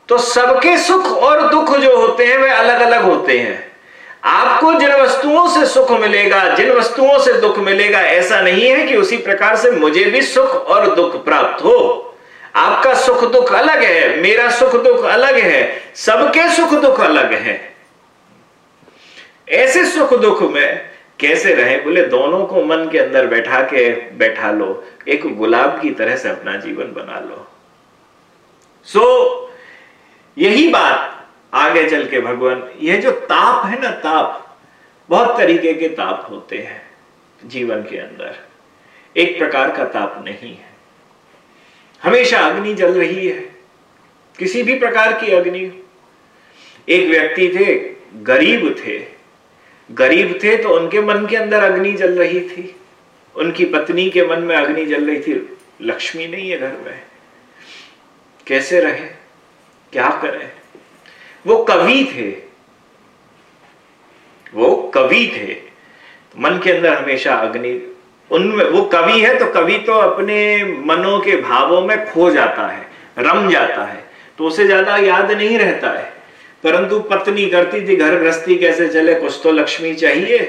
तो सबके सुख और दुख जो होते हैं, वे अलग अलग होते हैं। आपको जिन वस्तुओं से सुख मिलेगा, जिन वस्तुओं से दुख मिलेगा, ऐसा नहीं है कि उसी प्रकार से मुझे भी सुख और दुख प्राप्त हो। आपका सुख दुख अलग है, मेरा सुख दुख अलग है, सबके सुख दुख अलग है। ऐसे सुख दुख में कैसे रहे? बोले दोनों को मन के अंदर बैठा के बैठा लो। एक गुलाब की तरह से अपना जीवन बना लो। सो so, यही बात आगे चल के भगवान यह जो ताप है ना ताप बहुत तरीके के ताप होते हैं जीवन के अंदर। एक प्रकार का ताप नहीं है। हमेशा अग्नि जल रही है। किसी भी प्रकार की अग्नि। एक व्यक्ति थे गरीब थे। गरीब थे तो उनके मन के अंदर अग्नि जल रही थी। उनकी पत्नी के मन में अग्नि जल रही थी। लक्ष्मी नहीं है घर में। कैसे रहे? क्या करें? वो कवि थे। वो कवि थे। मन के अंदर हमेशा अग्नि, उनमें, वो कवि है तो कवि तो अपने मनों के भावों में खो जाता है, रम जाता है। तो उसे ज़्यादा याद नहीं रहता है। परंतु पत्नी करती थी, घर गृहस्थी कैसे चले? कुछ तो लक्ष्मी चाहिए।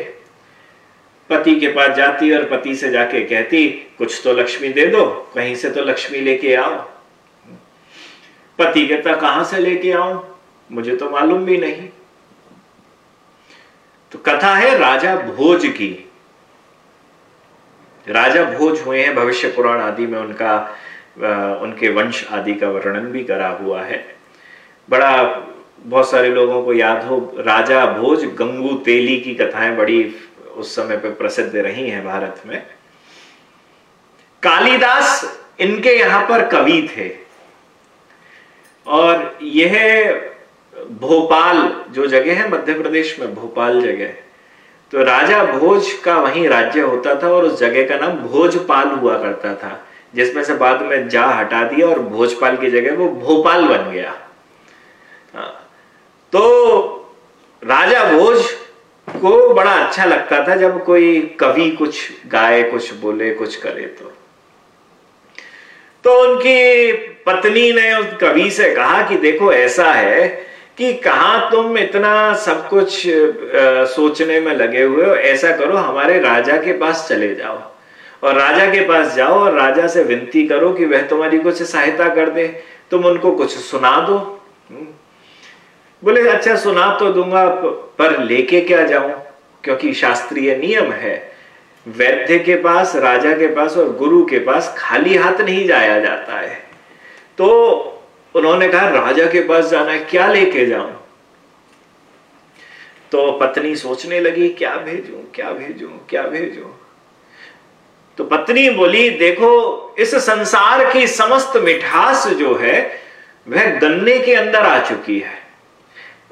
पति के पास जाती और पति से जाके कहती, कुछ तो लक्ष्मी दे दो, कहीं से तो लक्ष्मी लेके आओ। पति कहता कहाँ से लेके आऊँ? मुझे तो मालूम भी नहीं। तो कथा है राजा भोज की। राजा भोज हुए हैं, भविष्य पुराण आदि में उनका उनके वंश आदि का वर्णन भी करा हुआ है। बड़ा बहुत सारे लोगों को याद हो, राजा भोज गंगू तेली की कथाएँ बड़ी उस समय पर प्रसिद्ध रही हैं भारत में। कालिदास इनके यहाँ पर कवि थे। और यह भोपाल, जो जगह है मध्य प्रदेश में, भोपाल जगह तो राजा भोज का वहीं राज्य होता था और उस जगह का नाम भोजपाल हुआ करता था, जिसमें से बाद में जा हटा दिया और भोजपाल की जगह वो भोपाल बन गया। तो राजा भोज को बड़ा अच्छा लगता था जब कोई कवि कुछ गाए कुछ बोले कुछ करे तो। तो उनकी पत्नी ने उस कवि से कहा कि देखो ऐसा है कि कहा तुम इतना सब कुछ आ, सोचने में लगे हुए हो ऐसा करो हमारे राजा के पास चले जाओ। और राजा के पास जाओ और राजा से विनती करो कि वह तुम्हारी कुछ सहायता कर दे तुम उनको कुछ सुना दो। हम्म। बोले अच्छा सुना तो दूँगा, पर लेके क्या जाऊँ? क्योंकि शास्त्रीय नियम है, वैद्य के पास, राजा के पास और गुरु के पास खाली हाथ नहीं जाया जाता है। तो उन्होंने कहा, राजा के पास जाना है, क्या लेके जाऊँ? तो पत्नी सोचने लगी, क्या भेजूं क्या भेजूं क्या भेजूं? तो पत्नी बोली, देखो, इस संसार की समस्त मिठास जो है, वह गन्ने के अंदर आ चुकी है।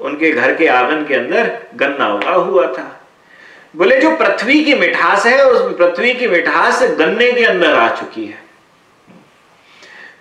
उनके घर के आँगन के अंदर गन्ना उगा हुआ था। बोले, जो पृथ्वी की मिठास है, उस पृथ्वी की मिठास गन्ने के अंदर आ चुकी है।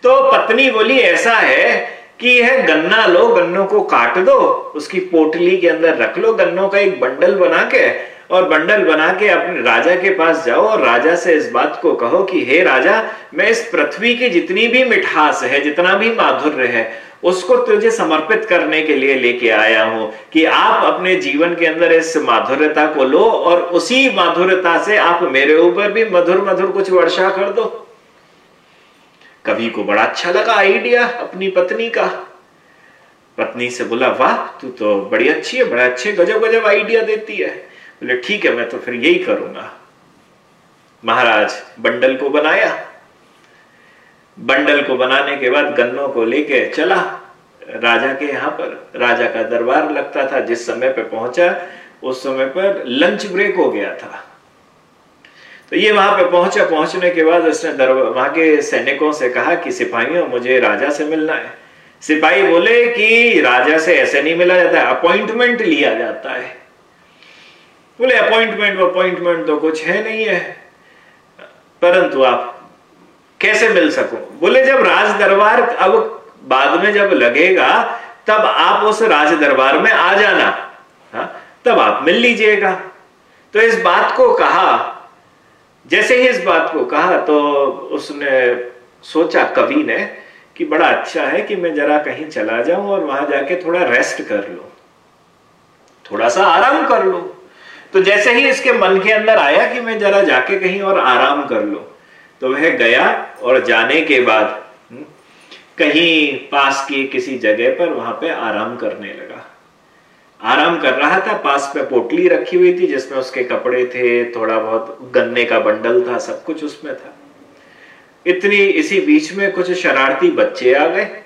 तो पत्नी बोली, ऐसा है कि यह गन्ना लो, गन्नों को काट दो, उसकी पोटली के अंदर रख लो, गन्नों का एक बंडल बना के, और बंडल बना के अपने राजा के पास जाओ, और राजा से इस बात को कहो कि, हे राजा, मैं इस पृथ्वी की जितनी भी मिठास है, जितना भी माधुर्य है उसको तुझे समर्पित करने के लिए लेके आया हूँ कि आप अपने जीवन के अंदर इस माधुर्यता को लो और उसी माधुर्यता से आप मेरे ऊपर भी मधुर मधुर कुछ वर्षा कर दो। कवि को बड़ा अच्छा लगा आइडिया अपनी पत्नी का। पत्नी से बोला, वाह, तू तो बड़ी अच्छी है, बड़ा अच्छे गजब गजब आइडिया देती है। बोले, ठीक है, मैं तो फिर यही करूँगा। महाराज बंडल को बनाया। बंडल को बनाने के बाद गन्नों को लेके चला। राजा के यहाँ पर, राजा का दरबार लगता था, जिस समय पे पहुँचा, उस समय पर लंच ब्रेक हो गया था। तो ये वहाँ पे पहुँचा, पहुँचने के बाद उसने वहाँ के सैनिकों से कहा कि, सिपाहियों, मुझे राजा से मिलना है। सिपाही बोले कि, राजा से ऐसे नहीं मिला जाता है, अपॉइंटमेंट लिया जाता है। बोले, अपॉइंटमेंट अपॉइंटमेंट तो कुछ है नहीं है, परंतु आप कैसे मिल सको? बोले, जब राज दरबार अब बाद में जब लगेगा, तब आप उस राज दरबार में आ जाना। हा? तब आप मिल लीजिएगा। तो इस बात को कहा, जैसे ही इस बात को कहा तो उसने सोचा, कवि ने, कि बड़ा अच्छा है कि मैं जरा कहीं चला जाऊँ और वहाँ जाके थोड़ा रेस्ट कर लू। थोड़ा सा आराम कर लू। तो जैसे ही इसके मन के अंदर आया कि मैं जरा जाके कहीं और आराम कर लू तो वह गया और जाने के बाद हम्म, कहीं पास की किसी जगह पर वहाँ पे आराम करने लगा। आराम कर रहा था पास पे पोटली रखी हुई थी जिसमें उसके कपड़े थे थोड़ा बहुत गन्ने का बंडल था सब कुछ उसमें था। इतनी इसी बीच में कुछ शरारती बच्चे आ गए।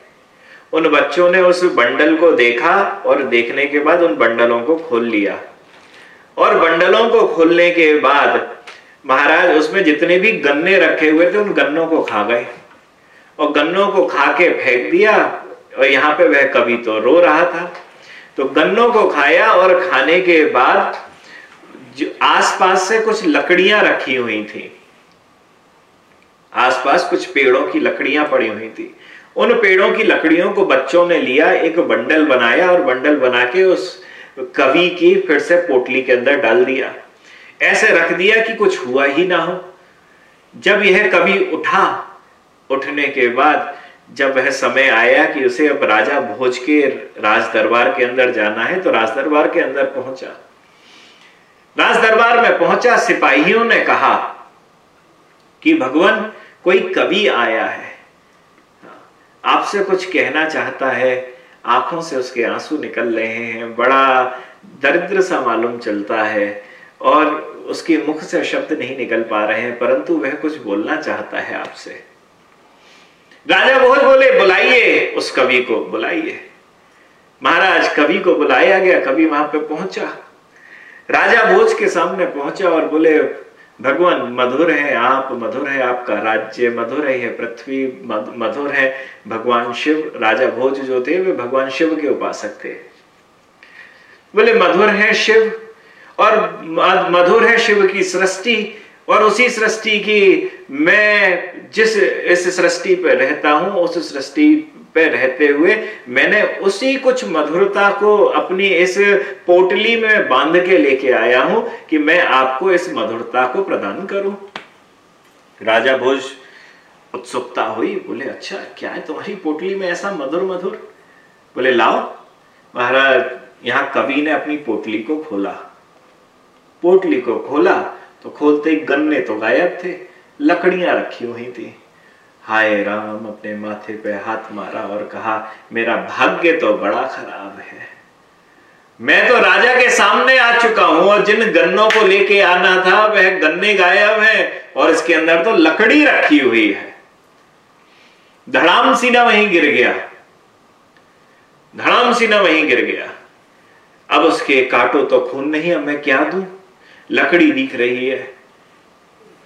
उन बच्चों ने उस बंडल को देखा और देखने के बाद उन बंडलों को खोल लिया। और बंडलों को खोलने के बाद महाराज, उसमें जितने भी गन्ने रखे हुए थे, उन गन्नों को खा गए। और गन्नों को खा के फेंक दिया, और यहाँ पे वह कभी तो रो रहा था। तो गन्नों को खाया, और खाने के बाद जो आसपास से कुछ लकड़ियाँ रखी हुई थी। आसपास कुछ पेड़ों की लकड़ियाँ पड़ी हुई थी। उन पेड़ों की लकड़ियों को बच्चों ने लिया, एक बंडल बनाया, और बंडल बना के उस कवि की फिर से पोटली के अंदर डाल दिया। ऐसे रख दिया कि कुछ हुआ ही ना हो। जब यह कभी उठा, उठने के बाद जब वह समय आया कि उसे अब राजा भोज के राज दरबार के अंदर जाना है तो राज दरबार के अंदर पहुँचा। राज दरबार में पहुँचा, सिपाहियों ने कहा कि भगवान, कोई कवि आया है। आपसे कुछ कहना चाहता है, आँखों से उसके आँसू निकल रहे हैं, बड़ा दरिद्र सा मालूम चलता है। और उसके मुख से शब्द नहीं निकल पा रहे हैं, परंतु वह कुछ बोलना चाहता है आपसे। राजा बोल बोले, बुलाइए उस कवि को, बुलाइए। महाराज, कवि को बुलाया गया, कवि वहाँ पे पहुँचा। राजा भोज के सामने पहुँचा और बोले, भगवान, मधुर है आप, मधुर है आपका राज्य, मधुर है पृथ्वी मधुर है भगवान शिव। राजा भोज जो थे, वे भगवान शिव के उपासक थे। बोले, मधुर है शिव और मधुर है शिव की सृष्टि, और उसी सृष्टि की मैं जिस, इस सृष्टि पे रहता हूँ, उस सृष्टि पे रहते हुए मैंने उसी कुछ मधुरता को अपनी इस पोटली में बाँध के लेके आया हूँ कि मैं आपको इस मधुरता को प्रदान करूँ। राजा भोज उत्सुकता हुई, बोले अच्छा क्या है तुम्हारी पोटली में ऐसा मधुर मधुर? बोले, लाओ। महाराज, यहाँ कवि ने अपनी पोटली को खोला। पोटली को खोला तो खोलते ही गन्ने तो गायब थे, लकड़ियाँ रखी हुई थी। हाय राम, अपने माथे पे हाथ मारा और कहा, मेरा भाग्य तो बड़ा खराब है। मैं तो राजा के सामने आ चुका हूँ और जिन गन्नों को लेके आना था, वह गन्ने गायब है और इसके अंदर तो लकड़ी रखी हुई है। धड़ाम सीना वहीं गिर गया। धड़ाम सीना वहीं गिर गया। अब उसके काटो तो खून नहीं, अब मैं क्या दू? लकड़ी दिख रही है।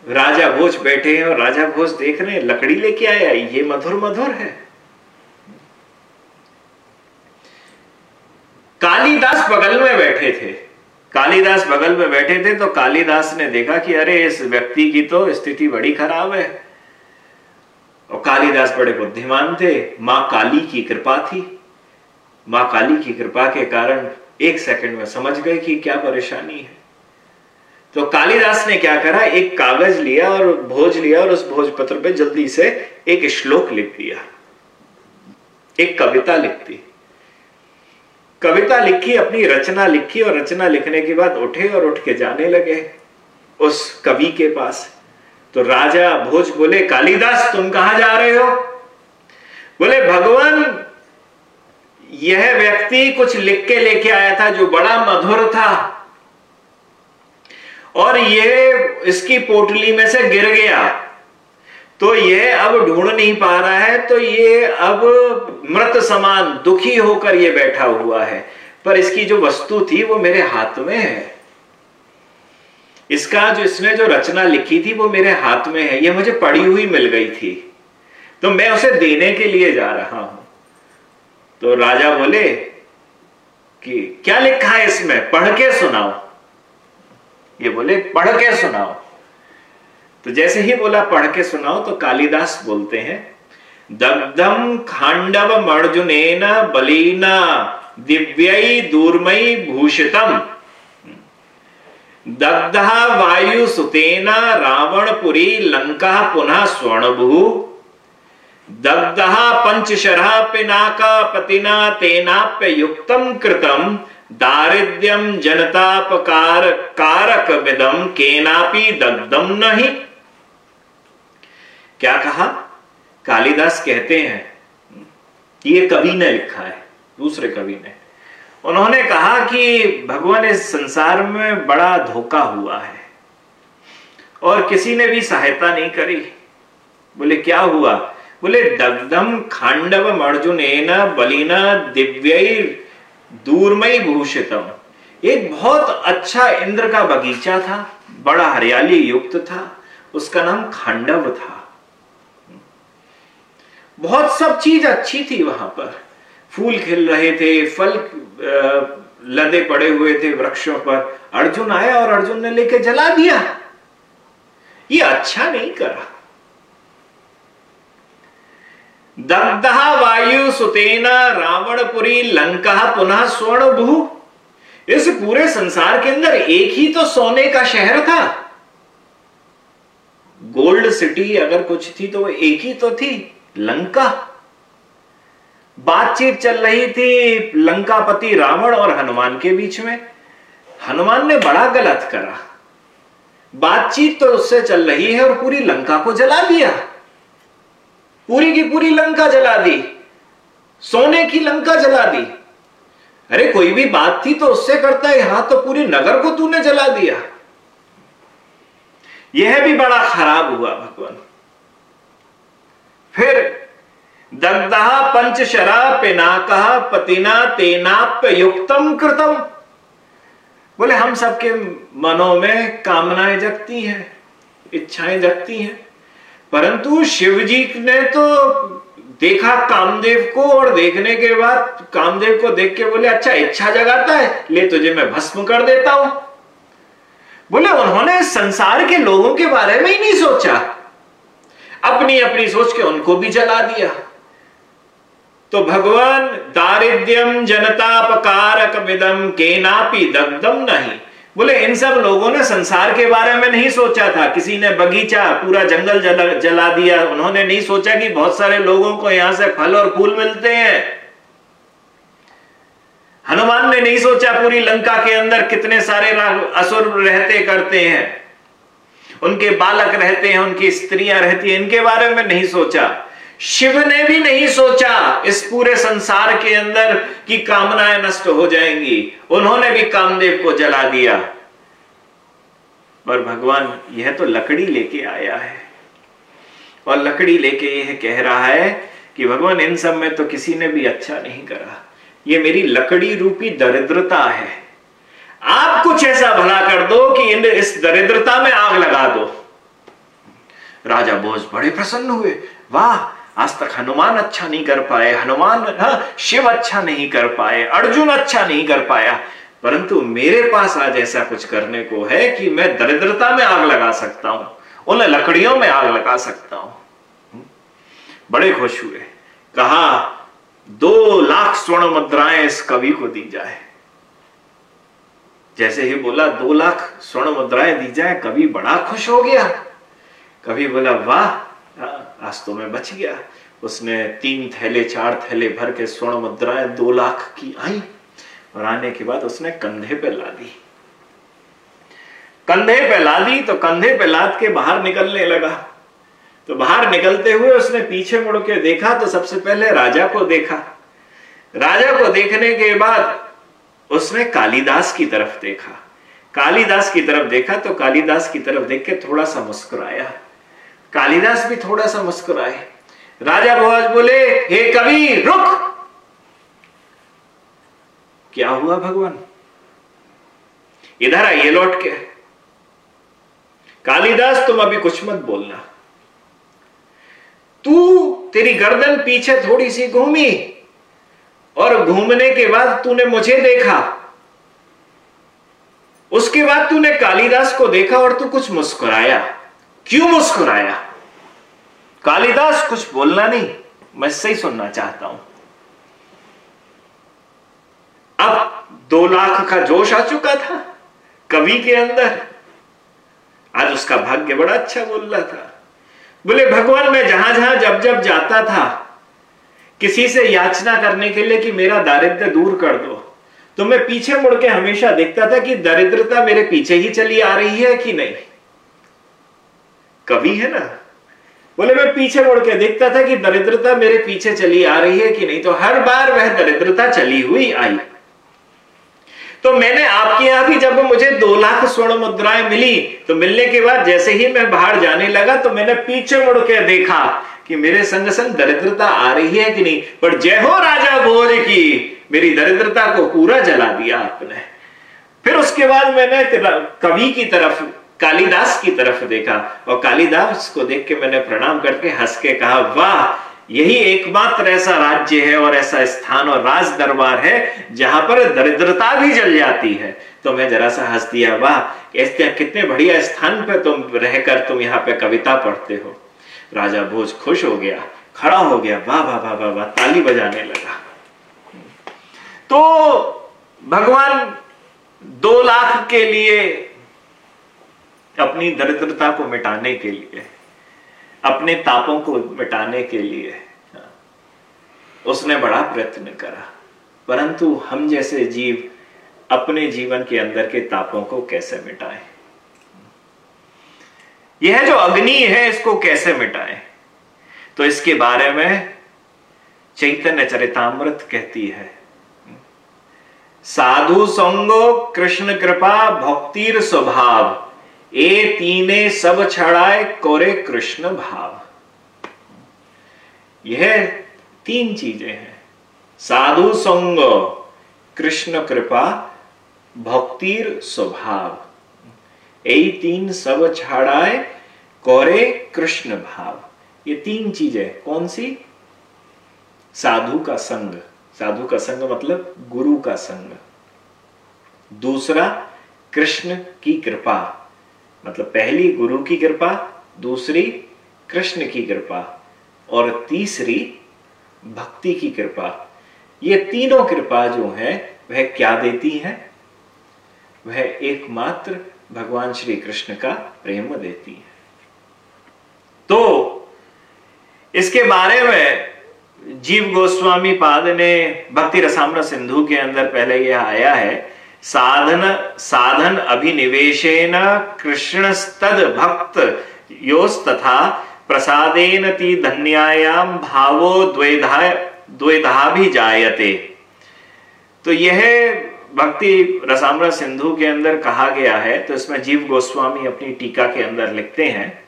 राजा भोज बैठे हैं और राजा भोज देख रहे हैं, लकड़ी लेके आया, ये मधुर मधुर है। कालीदास बगल में बैठे थे। कालीदास बगल में बैठे थे तो कालीदास ने देखा कि अरे, इस व्यक्ति की तो स्थिति बड़ी खराब है। और कालीदास बड़े बुद्धिमान थे। माँ काली की कृपा थी। माँ काली की कृपा के कारण एक सेकंड में समझ गए कि क्या परेशानी है। तो कालिदास ने क्या करा? एक कागज़ लिया और भोज लिया और उस भोज पत्र पे जल्दी से एक श्लोक लिख दिया एक कविता लिख। दी कविता लिखी, अपनी रचना लिखी और रचना लिखने के बाद उठे और उठ के जाने लगे उस कवि के पास। तो राजा भोज बोले, कालिदास, तुम कहाँ जा रहे हो? बोले, भगवान, यह व्यक्ति कुछ लिख के लेके आया था जो बड़ा मधुर था। और ये इसकी पोटली में से गिर गया। तो ये अब ढूंढ नहीं पा रहा है तो ये अब मृत समान दुखी होकर ये बैठा हुआ है। पर इसकी जो वस्तु थी वो मेरे हाथ में है। इसका जो इसने जो रचना लिखी थी वो मेरे हाथ में है। ये मुझे पड़ी हुई मिल गई थी। तो मैं उसे देने के लिए जा रहा हूँ। तो राजा बोले कि, क्या लिखा है इसमें? पढ़ के सुनाओ। ये बोले, पढ़ के सुनाओ। तो जैसे ही बोला, पढ़ के सुनाओ तो कालिदास बोलते हैं दग्धम खांडव अर्जुन बलीना, दिव्य दूर्मयी भूषितम। दग्धा वायु सुतेना, रावणपुरी लंका पुनः स्वर्णभू। दग्धा पंचशरा पिनाका पतिना तेनाप्य युक्तम कृतम। दारिद्र्यम जनतापकार कारक विदम केनापि दग्धम नहीं। क्या कहा? कालिदास कहते हैं, ये कवि ने लिखा है, दूसरे कवि ने। उन्होंने कहा कि भगवान इस संसार में बड़ा धोखा हुआ है और किसी ने भी सहायता नहीं करी। बोले, क्या हुआ? बोले दग्धम खांडव अर्जुन बलिना दिव्य दूरमय भूषितम। एक बहुत अच्छा इंद्र का बगीचा था, बड़ा हरियाली युक्त था, उसका नाम खंडव था। बहुत सब चीज़ अच्छी थी वहाँ पर। फूल खिल रहे थे, फल लदे पड़े हुए थे वृक्षों पर। अर्जुन आया और अर्जुन ने लेके जला दिया। ये अच्छा नहीं करा। दग्धा वायु सुतेना, रावणपुरी लंका पुनः स्वर्ण भू इस पूरे संसार के अंदर एक ही तो सोने का शहर था। गोल्ड सिटी अगर कुछ थी तो वो एक ही तो थी, लंका। बातचीत चल रही थी लंकापति रावण और हनुमान के बीच में। हनुमान ने बड़ा गलत करा। बातचीत तो उससे चल रही है और पूरी लंका को जला दिया। पूरी की पूरी लंका जला दी, सोने की लंका जला दी। अरे कोई भी बात थी तो उससे करता है, यहाँ तो पूरी नगर को तूने जला दिया। यह भी बड़ा खराब हुआ भगवान। फिर दग्धा पंच शरा पिनाका पतिना तेनाप्य युक्तम कृतम। बोले, हम सबके मनों में कामनाएँ जगती हैं, इच्छाएँ जगती हैं। परंतु शिव जी ने तो देखा कामदेव को और देखने के बाद कामदेव को देख के बोले अच्छा इच्छा जगाता है, ले तुझे मैं भस्म कर देता हूँ। बोले, उन्होंने संसार के लोगों के बारे में ही नहीं सोचा। अपनी अपनी सोच के उनको भी जला दिया। तो भगवान दारिद्र्यम जनतापकारक विदम के नापी नहीं। बोले इन सब लोगों ने संसार के बारे में नहीं सोचा था। किसी ने बगीचा पूरा जंगल जला, जला दिया। उन्होंने नहीं सोचा कि बहुत सारे लोगों को यहाँ से फल और फूल मिलते हैं। हनुमान ने नहीं सोचा पूरी लंका के अंदर कितने सारे असुर रहते करते हैं। उनके बालक रहते हैं उनकी स्त्रियाँ रहती हैं इनके बारे में नहीं सोचा। शिव ने भी नहीं सोचा इस पूरे संसार के अंदर की कामनाएँ नष्ट हो जाएँगी। उन्होंने भी कामदेव को जला दिया। पर भगवान, यह तो लकड़ी लेके आया है। और लकड़ी लेके यह कह रहा है कि भगवान, इन सब में तो किसी ने भी अच्छा नहीं करा। ये मेरी लकड़ी रूपी दरिद्रता है। आप कुछ ऐसा भला कर दो कि इन, इस दरिद्रता में आग लगा दो। राजा बोझ बड़े प्रसन्न हुए। वाह आज तक हनुमान अच्छा नहीं कर पाए हनुमान हाँ, शिव अच्छा नहीं कर पाए अर्जुन अच्छा नहीं कर पाया। परंतु मेरे पास आज ऐसा कुछ करने को है कि मैं दरिद्रता में आग लगा सकता हूँ उन लकड़ियों में आग लगा सकता हूँ। बड़े खुश हुए। कहा दो लाख स्वर्ण मुद्राएँ इस कवि को दी जाए। जैसे ही बोला दो लाख स्वर्ण मुद्राएँ दी जाए कवि बड़ा खुश हो गया। कवि बोला वाह आज तो मैं बच गया। उसने तीन थैले, चार थैले भर के स्वर्ण मुद्राएँ दो लाख की आई और आने के बाद उसने कंधे पे ला दी। कंधे पे ला दी तो कंधे पे लाद के बाहर निकलने लगा। तो बाहर निकलते हुए उसने पीछे मुड़ के देखा तो सबसे पहले राजा को देखा। राजा को देखने के बाद उसने कालिदास की तरफ़ देखा। कालिदास की तरफ़ देखा तो कालिदास की तरफ़ देख के थोड़ा सा मुस्कुराया। कालिदास भी थोड़ा सा मुस्कुराए। राजा भोज बोले, हे कवि रुक! क्या हुआ भगवान? इधर आइए, लौट के। कालिदास, तुम अभी कुछ मत बोलना। तू तेरी गर्दन पीछे थोड़ी सी घूमी और घूमने के बाद तूने मुझे देखा। उसके बाद तूने कालिदास को देखा और तू कुछ मुस्कुराया। क्यों मुस्कुराया? कालिदास, कुछ बोलना नहीं। मैं सही सुनना चाहता हूँ। अब दो लाख का जोश आ चुका था, कवि के अंदर। आज उसका भाग्य बड़ा अच्छा बोल रहा था। बोले, भगवान, मैं जहाँ जहाँ जब जब जाता था, किसी से याचना करने के लिए कि मेरा दारिद्र दूर कर दो तो मैं पीछे मुड़ के हमेशा देखता था कि दरिद्रता मेरे पीछे ही चली आ रही है कि नहीं? कवि है ना? बोले, मैं पीछे मुड़ के देखता था कि दरिद्रता मेरे पीछे चली आ रही है कि नहीं। तो हर बार वह दरिद्रता चली हुई आई। तो मैंने आपके यहाँ भी जब मुझे दो लाख स्वर्ण मुद्राएँ मिली तो मिलने के बाद जैसे ही मैं बाहर जाने लगा तो मैंने पीछे मुड़ के देखा कि मेरे संग संग दरिद्रता आ रही है कि नहीं। पर जय हो राजा भोज की, मेरी दरिद्रता को पूरा जला दिया आपने। फिर उसके बाद मैंने कवि की तरफ़ कालिदास की तरफ़ देखा और कालिदास को देख के मैंने प्रणाम करके हंस के कहा, वाह, यही एकमात्र ऐसा राज्य है और ऐसा स्थान और राज दरबार है जहाँ पर दरिद्रता भी जल जाती है। तो मैं जरा सा हंस दिया, वाह ऐसे कितने बढ़िया स्थान पे तुम रहकर तुम यहाँ पे कविता पढ़ते हो। राजा भोज खुश हो गया, खड़ा हो गया, वाह वाह वाह वाह वाह, ताली बजाने लगा। तो भगवान दो लाख के लिए अपनी दरिद्रता को मिटाने के लिए, अपने तापों को मिटाने के लिए। उसने बड़ा प्रयत्न करा, परंतु हम जैसे जीव अपने जीवन के अंदर के तापों को कैसे मिटाएँ? यह जो अग्नि है, इसको कैसे मिटाएँ? तो इसके बारे में चैतन्य चरितामृत कहती है, साधु संगो कृष्ण कृपा, भक्तिर स्वभाव। ए तीने सब छड़ाए कोरे कृष्ण भाव। यह तीन चीज़ें हैं। साधु संग कृष्ण कृपा, भक्तिर स्वभाव। यही तीन सब छाड़ाए कोरे कृष्ण भाव। ये तीन चीज़ें कौन सी? साधु का संग। साधु का संग मतलब गुरु का संग। दूसरा, कृष्ण की कृपा। मतलब पहली गुरु की कृपा, दूसरी कृष्ण की कृपा और तीसरी भक्ति की कृपा। ये तीनों कृपा जो है, वह क्या देती है? वह एकमात्र भगवान श्री कृष्ण का प्रेम देती है। तो इसके बारे में जीव गोस्वामी पाद ने भक्ति रसामृत सिंधु के अंदर पहले यह आया है साधन साधन अभिनिवेशेन कृष्णस्तद भक्त योस तथा प्रसादेन ती धन्यायाम भावो द्वेधा भी जायते तो यह भक्ति रसामृत सिंधु के अंदर कहा गया है तो इसमें जीव गोस्वामी अपनी टीका के अंदर लिखते हैं,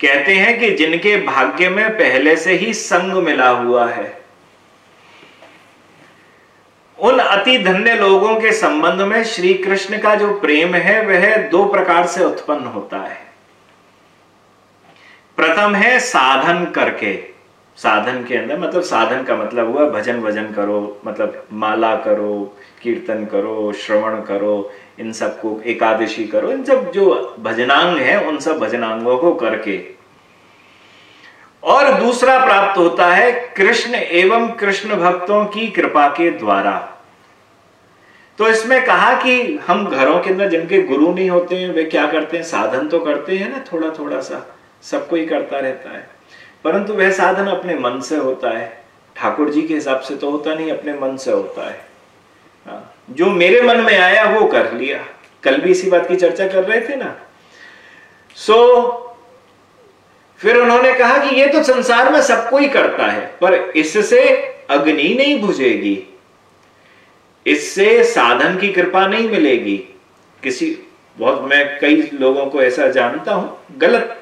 कहते हैं कि जिनके भाग्य में पहले से ही संग मिला हुआ है उन अति धन्य लोगों के संबंध में श्री कृष्ण का जो प्रेम है, वह दो प्रकार से उत्पन्न होता है। प्रथम है साधन करके। साधन के अंदर मतलब साधन का मतलब हुआ भजन वज़न करो मतलब माला करो, कीर्तन करो, श्रवण करो, इन सबको एकादशी करो, इन सब जो भजनांग है, उन सब भजनांगों को करके और दूसरा प्राप्त होता है कृष्ण एवं कृष्ण भक्तों की कृपा के द्वारा। तो इसमें कहा कि हम घरों के अंदर जिनके गुरु नहीं होते हैं वे क्या करते हैं? साधन तो करते हैं ना थोड़ा थोड़ा सा। सबको ही करता रहता है। परंतु वह साधन अपने मन से होता है। ठाकुर जी के हिसाब से तो होता नहीं अपने मन से होता है। हाँ, जो मेरे मन में आया वो कर लिया। कल भी इसी बात की चर्चा कर रहे थे ना। सो फिर उन्होंने कहा कि ये तो संसार में सबको ही करता है, पर इससे अग्नि नहीं बुझेगी। इससे साधन की कृपा नहीं मिलेगी। किसी, बहुत, मैं कई लोगों को ऐसा जानता हूँ, गलत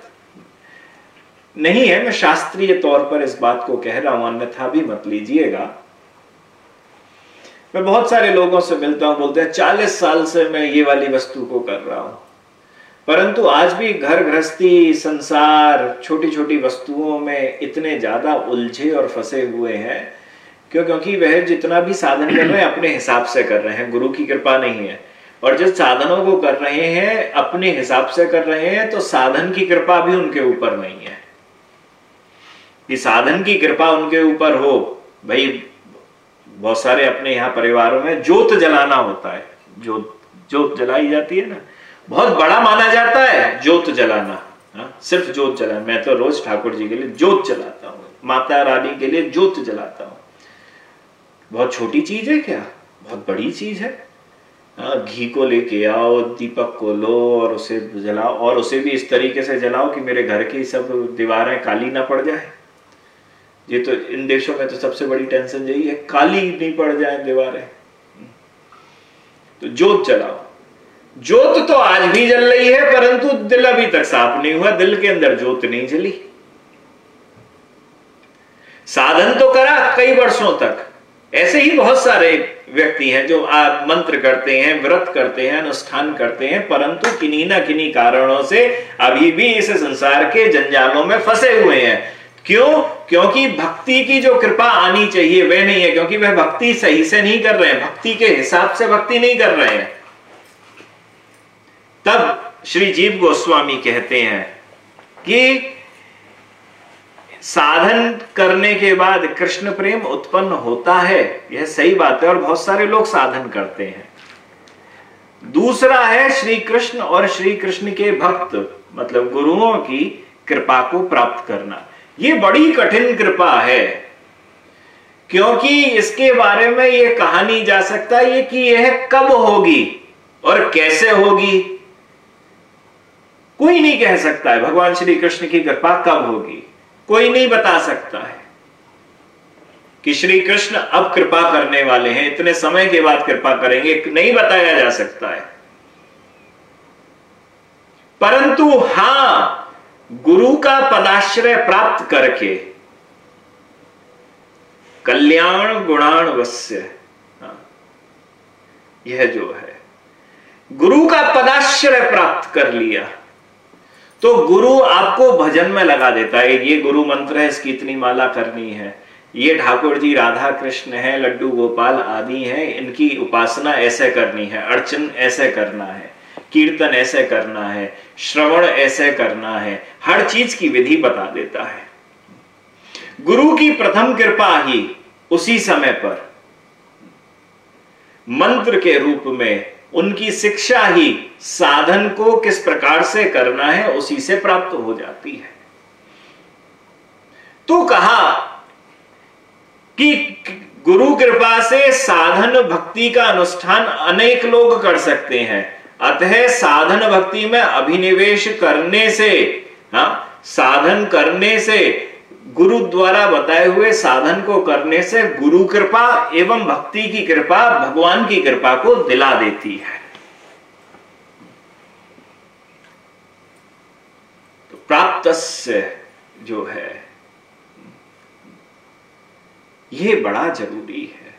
नहीं है, मैं शास्त्रीय तौर पर इस बात को कह रहा हूँ, अन्यथा भी मत लीजिएगा। मैं बहुत सारे लोगों से मिलता हूँ, बोलते हैं, चालीस साल से मैं ये वाली वस्तु को कर रहा हूँ। परंतु आज भी घर गृहस्थी संसार छोटी छोटी वस्तुओं में इतने ज़्यादा उलझे और फंसे हुए हैं, क्यों? क्योंकि वह जितना भी साधन कर रहे हैं, अपने हिसाब से कर रहे हैं, गुरु की कृपा नहीं है। और जिस साधनों को कर रहे हैं, अपने हिसाब से कर रहे हैं तो साधन की कृपा भी उनके ऊपर नहीं है। कि साधन की कृपा उनके ऊपर हो, भाई, बहुत सारे अपने यहाँ परिवारों में जोत जलाना होता है। जोत जोत जलाई जाती है ना? बहुत बड़ा माना जाता है जोत जलाना। हा? सिर्फ़ जोत जलाना। मैं तो रोज ठाकुर जी के लिए जोत जलाता हूँ। माता रानी के लिए जोत जलाता हूँ। बहुत छोटी चीज़ है क्या? बहुत बड़ी चीज़ है। हाँ, घी को लेके आओ दीपक को लो और उसे जलाओ। और उसे भी इस तरीके से जलाओ कि मेरे घर की सब दीवारें काली ना पड़ जाए। ये तो इन देशों में तो सबसे बड़ी टेंशन यही है। काली नहीं पड़ जाए दीवारें। तो जोत जलाओ। जोत तो आज भी जल रही है, परंतु दिल अभी तक साफ़ नहीं हुआ, दिल के अंदर ज्योत नहीं जली। साधन तो करा कई वर्षों तक। ऐसे ही बहुत सारे व्यक्ति हैं जो आप मंत्र करते हैं, व्रत करते हैं, अनुष्ठान करते हैं, परंतु किन्हीं ना किन्हीं कारणों से अभी भी इस संसार के जंजालों में फंसे हुए हैं। क्यों? क्योंकि भक्ति की जो कृपा आनी चाहिए, वह नहीं है, क्योंकि वह भक्ति सही से नहीं कर रहे हैं, भक्ति के हिसाब से भक्ति नहीं कर रहे हैं। तब श्री जीव गोस्वामी कहते हैं कि साधन करने के बाद कृष्ण प्रेम उत्पन्न होता है। यह सही बात है और बहुत सारे लोग साधन करते हैं। दूसरा है श्री कृष्ण और श्री कृष्ण के भक्त मतलब गुरुओं की कृपा को प्राप्त करना। यह बड़ी कठिन कृपा है, क्योंकि इसके बारे में यह कहा नहीं जा सकता ये कि यह कब होगी और कैसे होगी। कोई नहीं कह सकता है भगवान श्री कृष्ण की कृपा कब होगी? कोई नहीं बता सकता है कि श्री कृष्ण अब कृपा करने वाले हैं इतने समय के बाद कृपा करेंगे नहीं बताया जा सकता है। परंतु हाँ गुरु का पदाश्रय प्राप्त करके कल्याण गुणाण वश्य हाँ, यह जो है गुरु का पदाश्रय प्राप्त कर लिया। तो गुरु आपको भजन में लगा देता है, ये गुरु मंत्र है, इसकी इतनी माला करनी है। ये ठाकुर जी राधा कृष्ण है, लड्डू गोपाल आदि हैं, इनकी उपासना ऐसे करनी है, अर्चन ऐसे करना है, कीर्तन ऐसे करना है, श्रवण ऐसे करना है, हर चीज़ की विधि बता देता है। गुरु की प्रथम कृपा ही उसी समय पर मंत्र के रूप में उनकी शिक्षा ही साधन को किस प्रकार से करना है, उसी से प्राप्त हो जाती है तो कहा कि गुरु कृपा से साधन भक्ति का अनुष्ठान अनेक लोग कर सकते हैं अतः साधन भक्ति में अभिनिवेश करने से, हा? साधन करने से गुरु द्वारा बताए हुए साधन को करने से गुरु कृपा एवं भक्ति की कृपा भगवान की कृपा को दिला देती है। तो प्राप्त जो है यह बड़ा ज़रूरी है।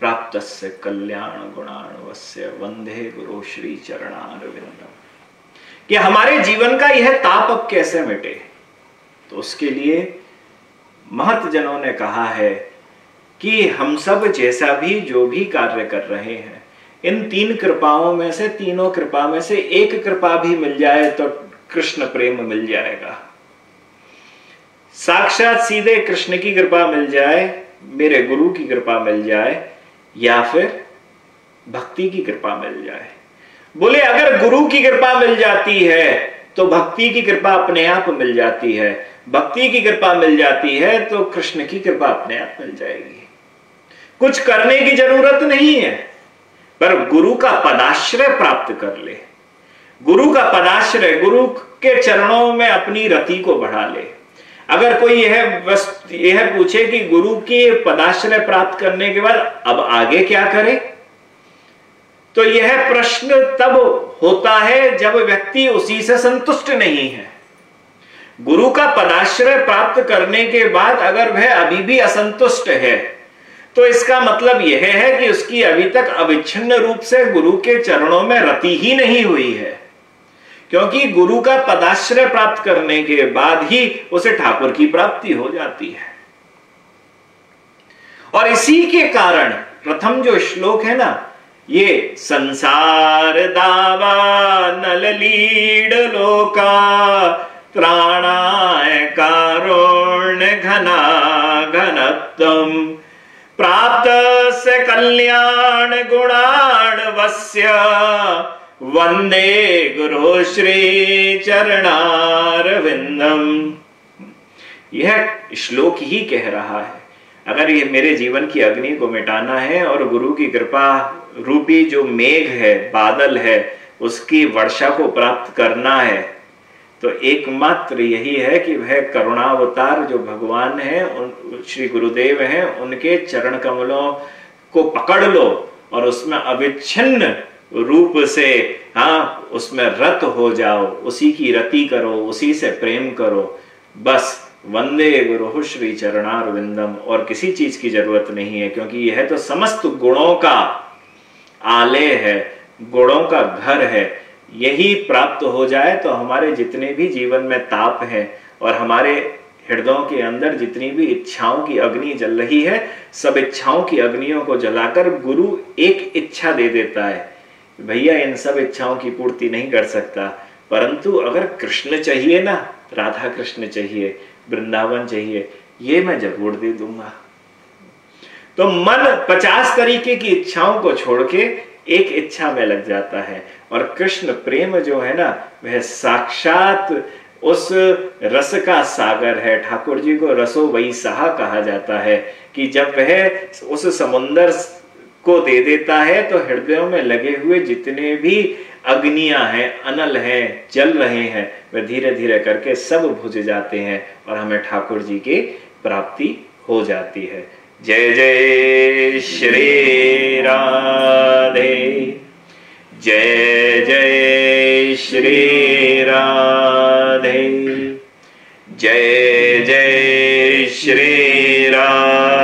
प्राप्त कल्याण गुणाण वश्य वंदे गुरु श्री चरणारविंदम। कि हमारे जीवन का यह ताप अब कैसे मिटे? तो उसके लिए महत जनों ने कहा है कि हम सब जैसा भी जो भी कार्य कर रहे हैं, इन तीन कृपाओं में से, तीनों कृपा में से एक कृपा भी मिल जाए तो कृष्ण प्रेम मिल जाएगा। साक्षात सीधे कृष्ण की कृपा मिल जाए, मेरे गुरु की कृपा मिल जाए, या फिर भक्ति की कृपा मिल जाए। बोले, अगर गुरु की कृपा मिल जाती है तो भक्ति की कृपा अपने आप मिल जाती है। भक्ति की कृपा मिल जाती है तो कृष्ण की कृपा अपने आप मिल जाएगी। कुछ करने की ज़रूरत नहीं है, पर गुरु का पदाश्रय प्राप्त कर ले। गुरु का पदाश्रय, गुरु के चरणों में अपनी रति को बढ़ा ले। अगर कोई यह यह पूछे कि गुरु के पदाश्रय प्राप्त करने के बाद अब आगे क्या करे तो यह प्रश्न तब होता है जब व्यक्ति उसी से संतुष्ट नहीं है। गुरु का पदाश्रय प्राप्त करने के बाद अगर वह अभी भी असंतुष्ट है तो इसका मतलब यह है कि उसकी अभी तक अविच्छिन्न रूप से गुरु के चरणों में रति ही नहीं हुई है। क्योंकि गुरु का पदाश्रय प्राप्त करने के बाद ही उसे ठाकुर की प्राप्ति हो जाती है। और इसी के कारण प्रथम जो श्लोक है ना ये संसार दावा नल लीड लोका त्राणाय कारुण्य घना घनत्वम प्राप्त से कल्याण गुणाण वस्य वंदे गुरु श्री चरणारविंदम। यह श्लोक ही कह रहा है। अगर ये मेरे जीवन की अग्नि को मिटाना है और गुरु की कृपा रूपी जो मेघ है, बादल है, उसकी वर्षा को प्राप्त करना है तो एकमात्र यही है कि वह करुणावतार जो भगवान है, उन, श्री गुरुदेव हैं, उनके चरण कमलों को पकड़ लो और उसमें अविच्छिन्न रूप से हाँ उसमें रत हो जाओ, उसी की रति करो, उसी से प्रेम करो, बस। वंदे गुरु श्री चरणार विंदम और किसी चीज़ की ज़रूरत नहीं है, क्योंकि यह तो समस्त गुणों का आलय है, गुणों का घर है। यही प्राप्त हो जाए तो हमारे जितने भी जीवन में ताप है और हमारे हृदयों के अंदर जितनी भी इच्छाओं की अग्नि जल रही है, सब इच्छाओं की अग्नियों को जलाकर गुरु एक इच्छा दे देता है। भैया, इन सब इच्छाओं की पूर्ति नहीं कर सकता। परंतु अगर कृष्ण चाहिए ना, राधा कृष्ण चाहिए वृंदावन चाहिए ये मैं ज़रूर दे दूँगा। तो मन पचास तरीके की इच्छाओं को छोड़ के एक इच्छा में लग जाता है और कृष्ण प्रेम जो है ना, वह साक्षात उस रस का सागर है। ठाकुर जी को रसो वही सहा कहा जाता है कि जब वह उस समुन्दर को दे देता है तो हृदयों में लगे हुए जितने भी अग्नियाँ हैं, अनल हैं, जल रहे हैं, वे धीरे धीरे करके सब भुज जाते हैं और हमें ठाकुर जी की प्राप्ति हो जाती है। जय जय श्री राधे। जय जय श्री राधे। जय जय श्री राधे।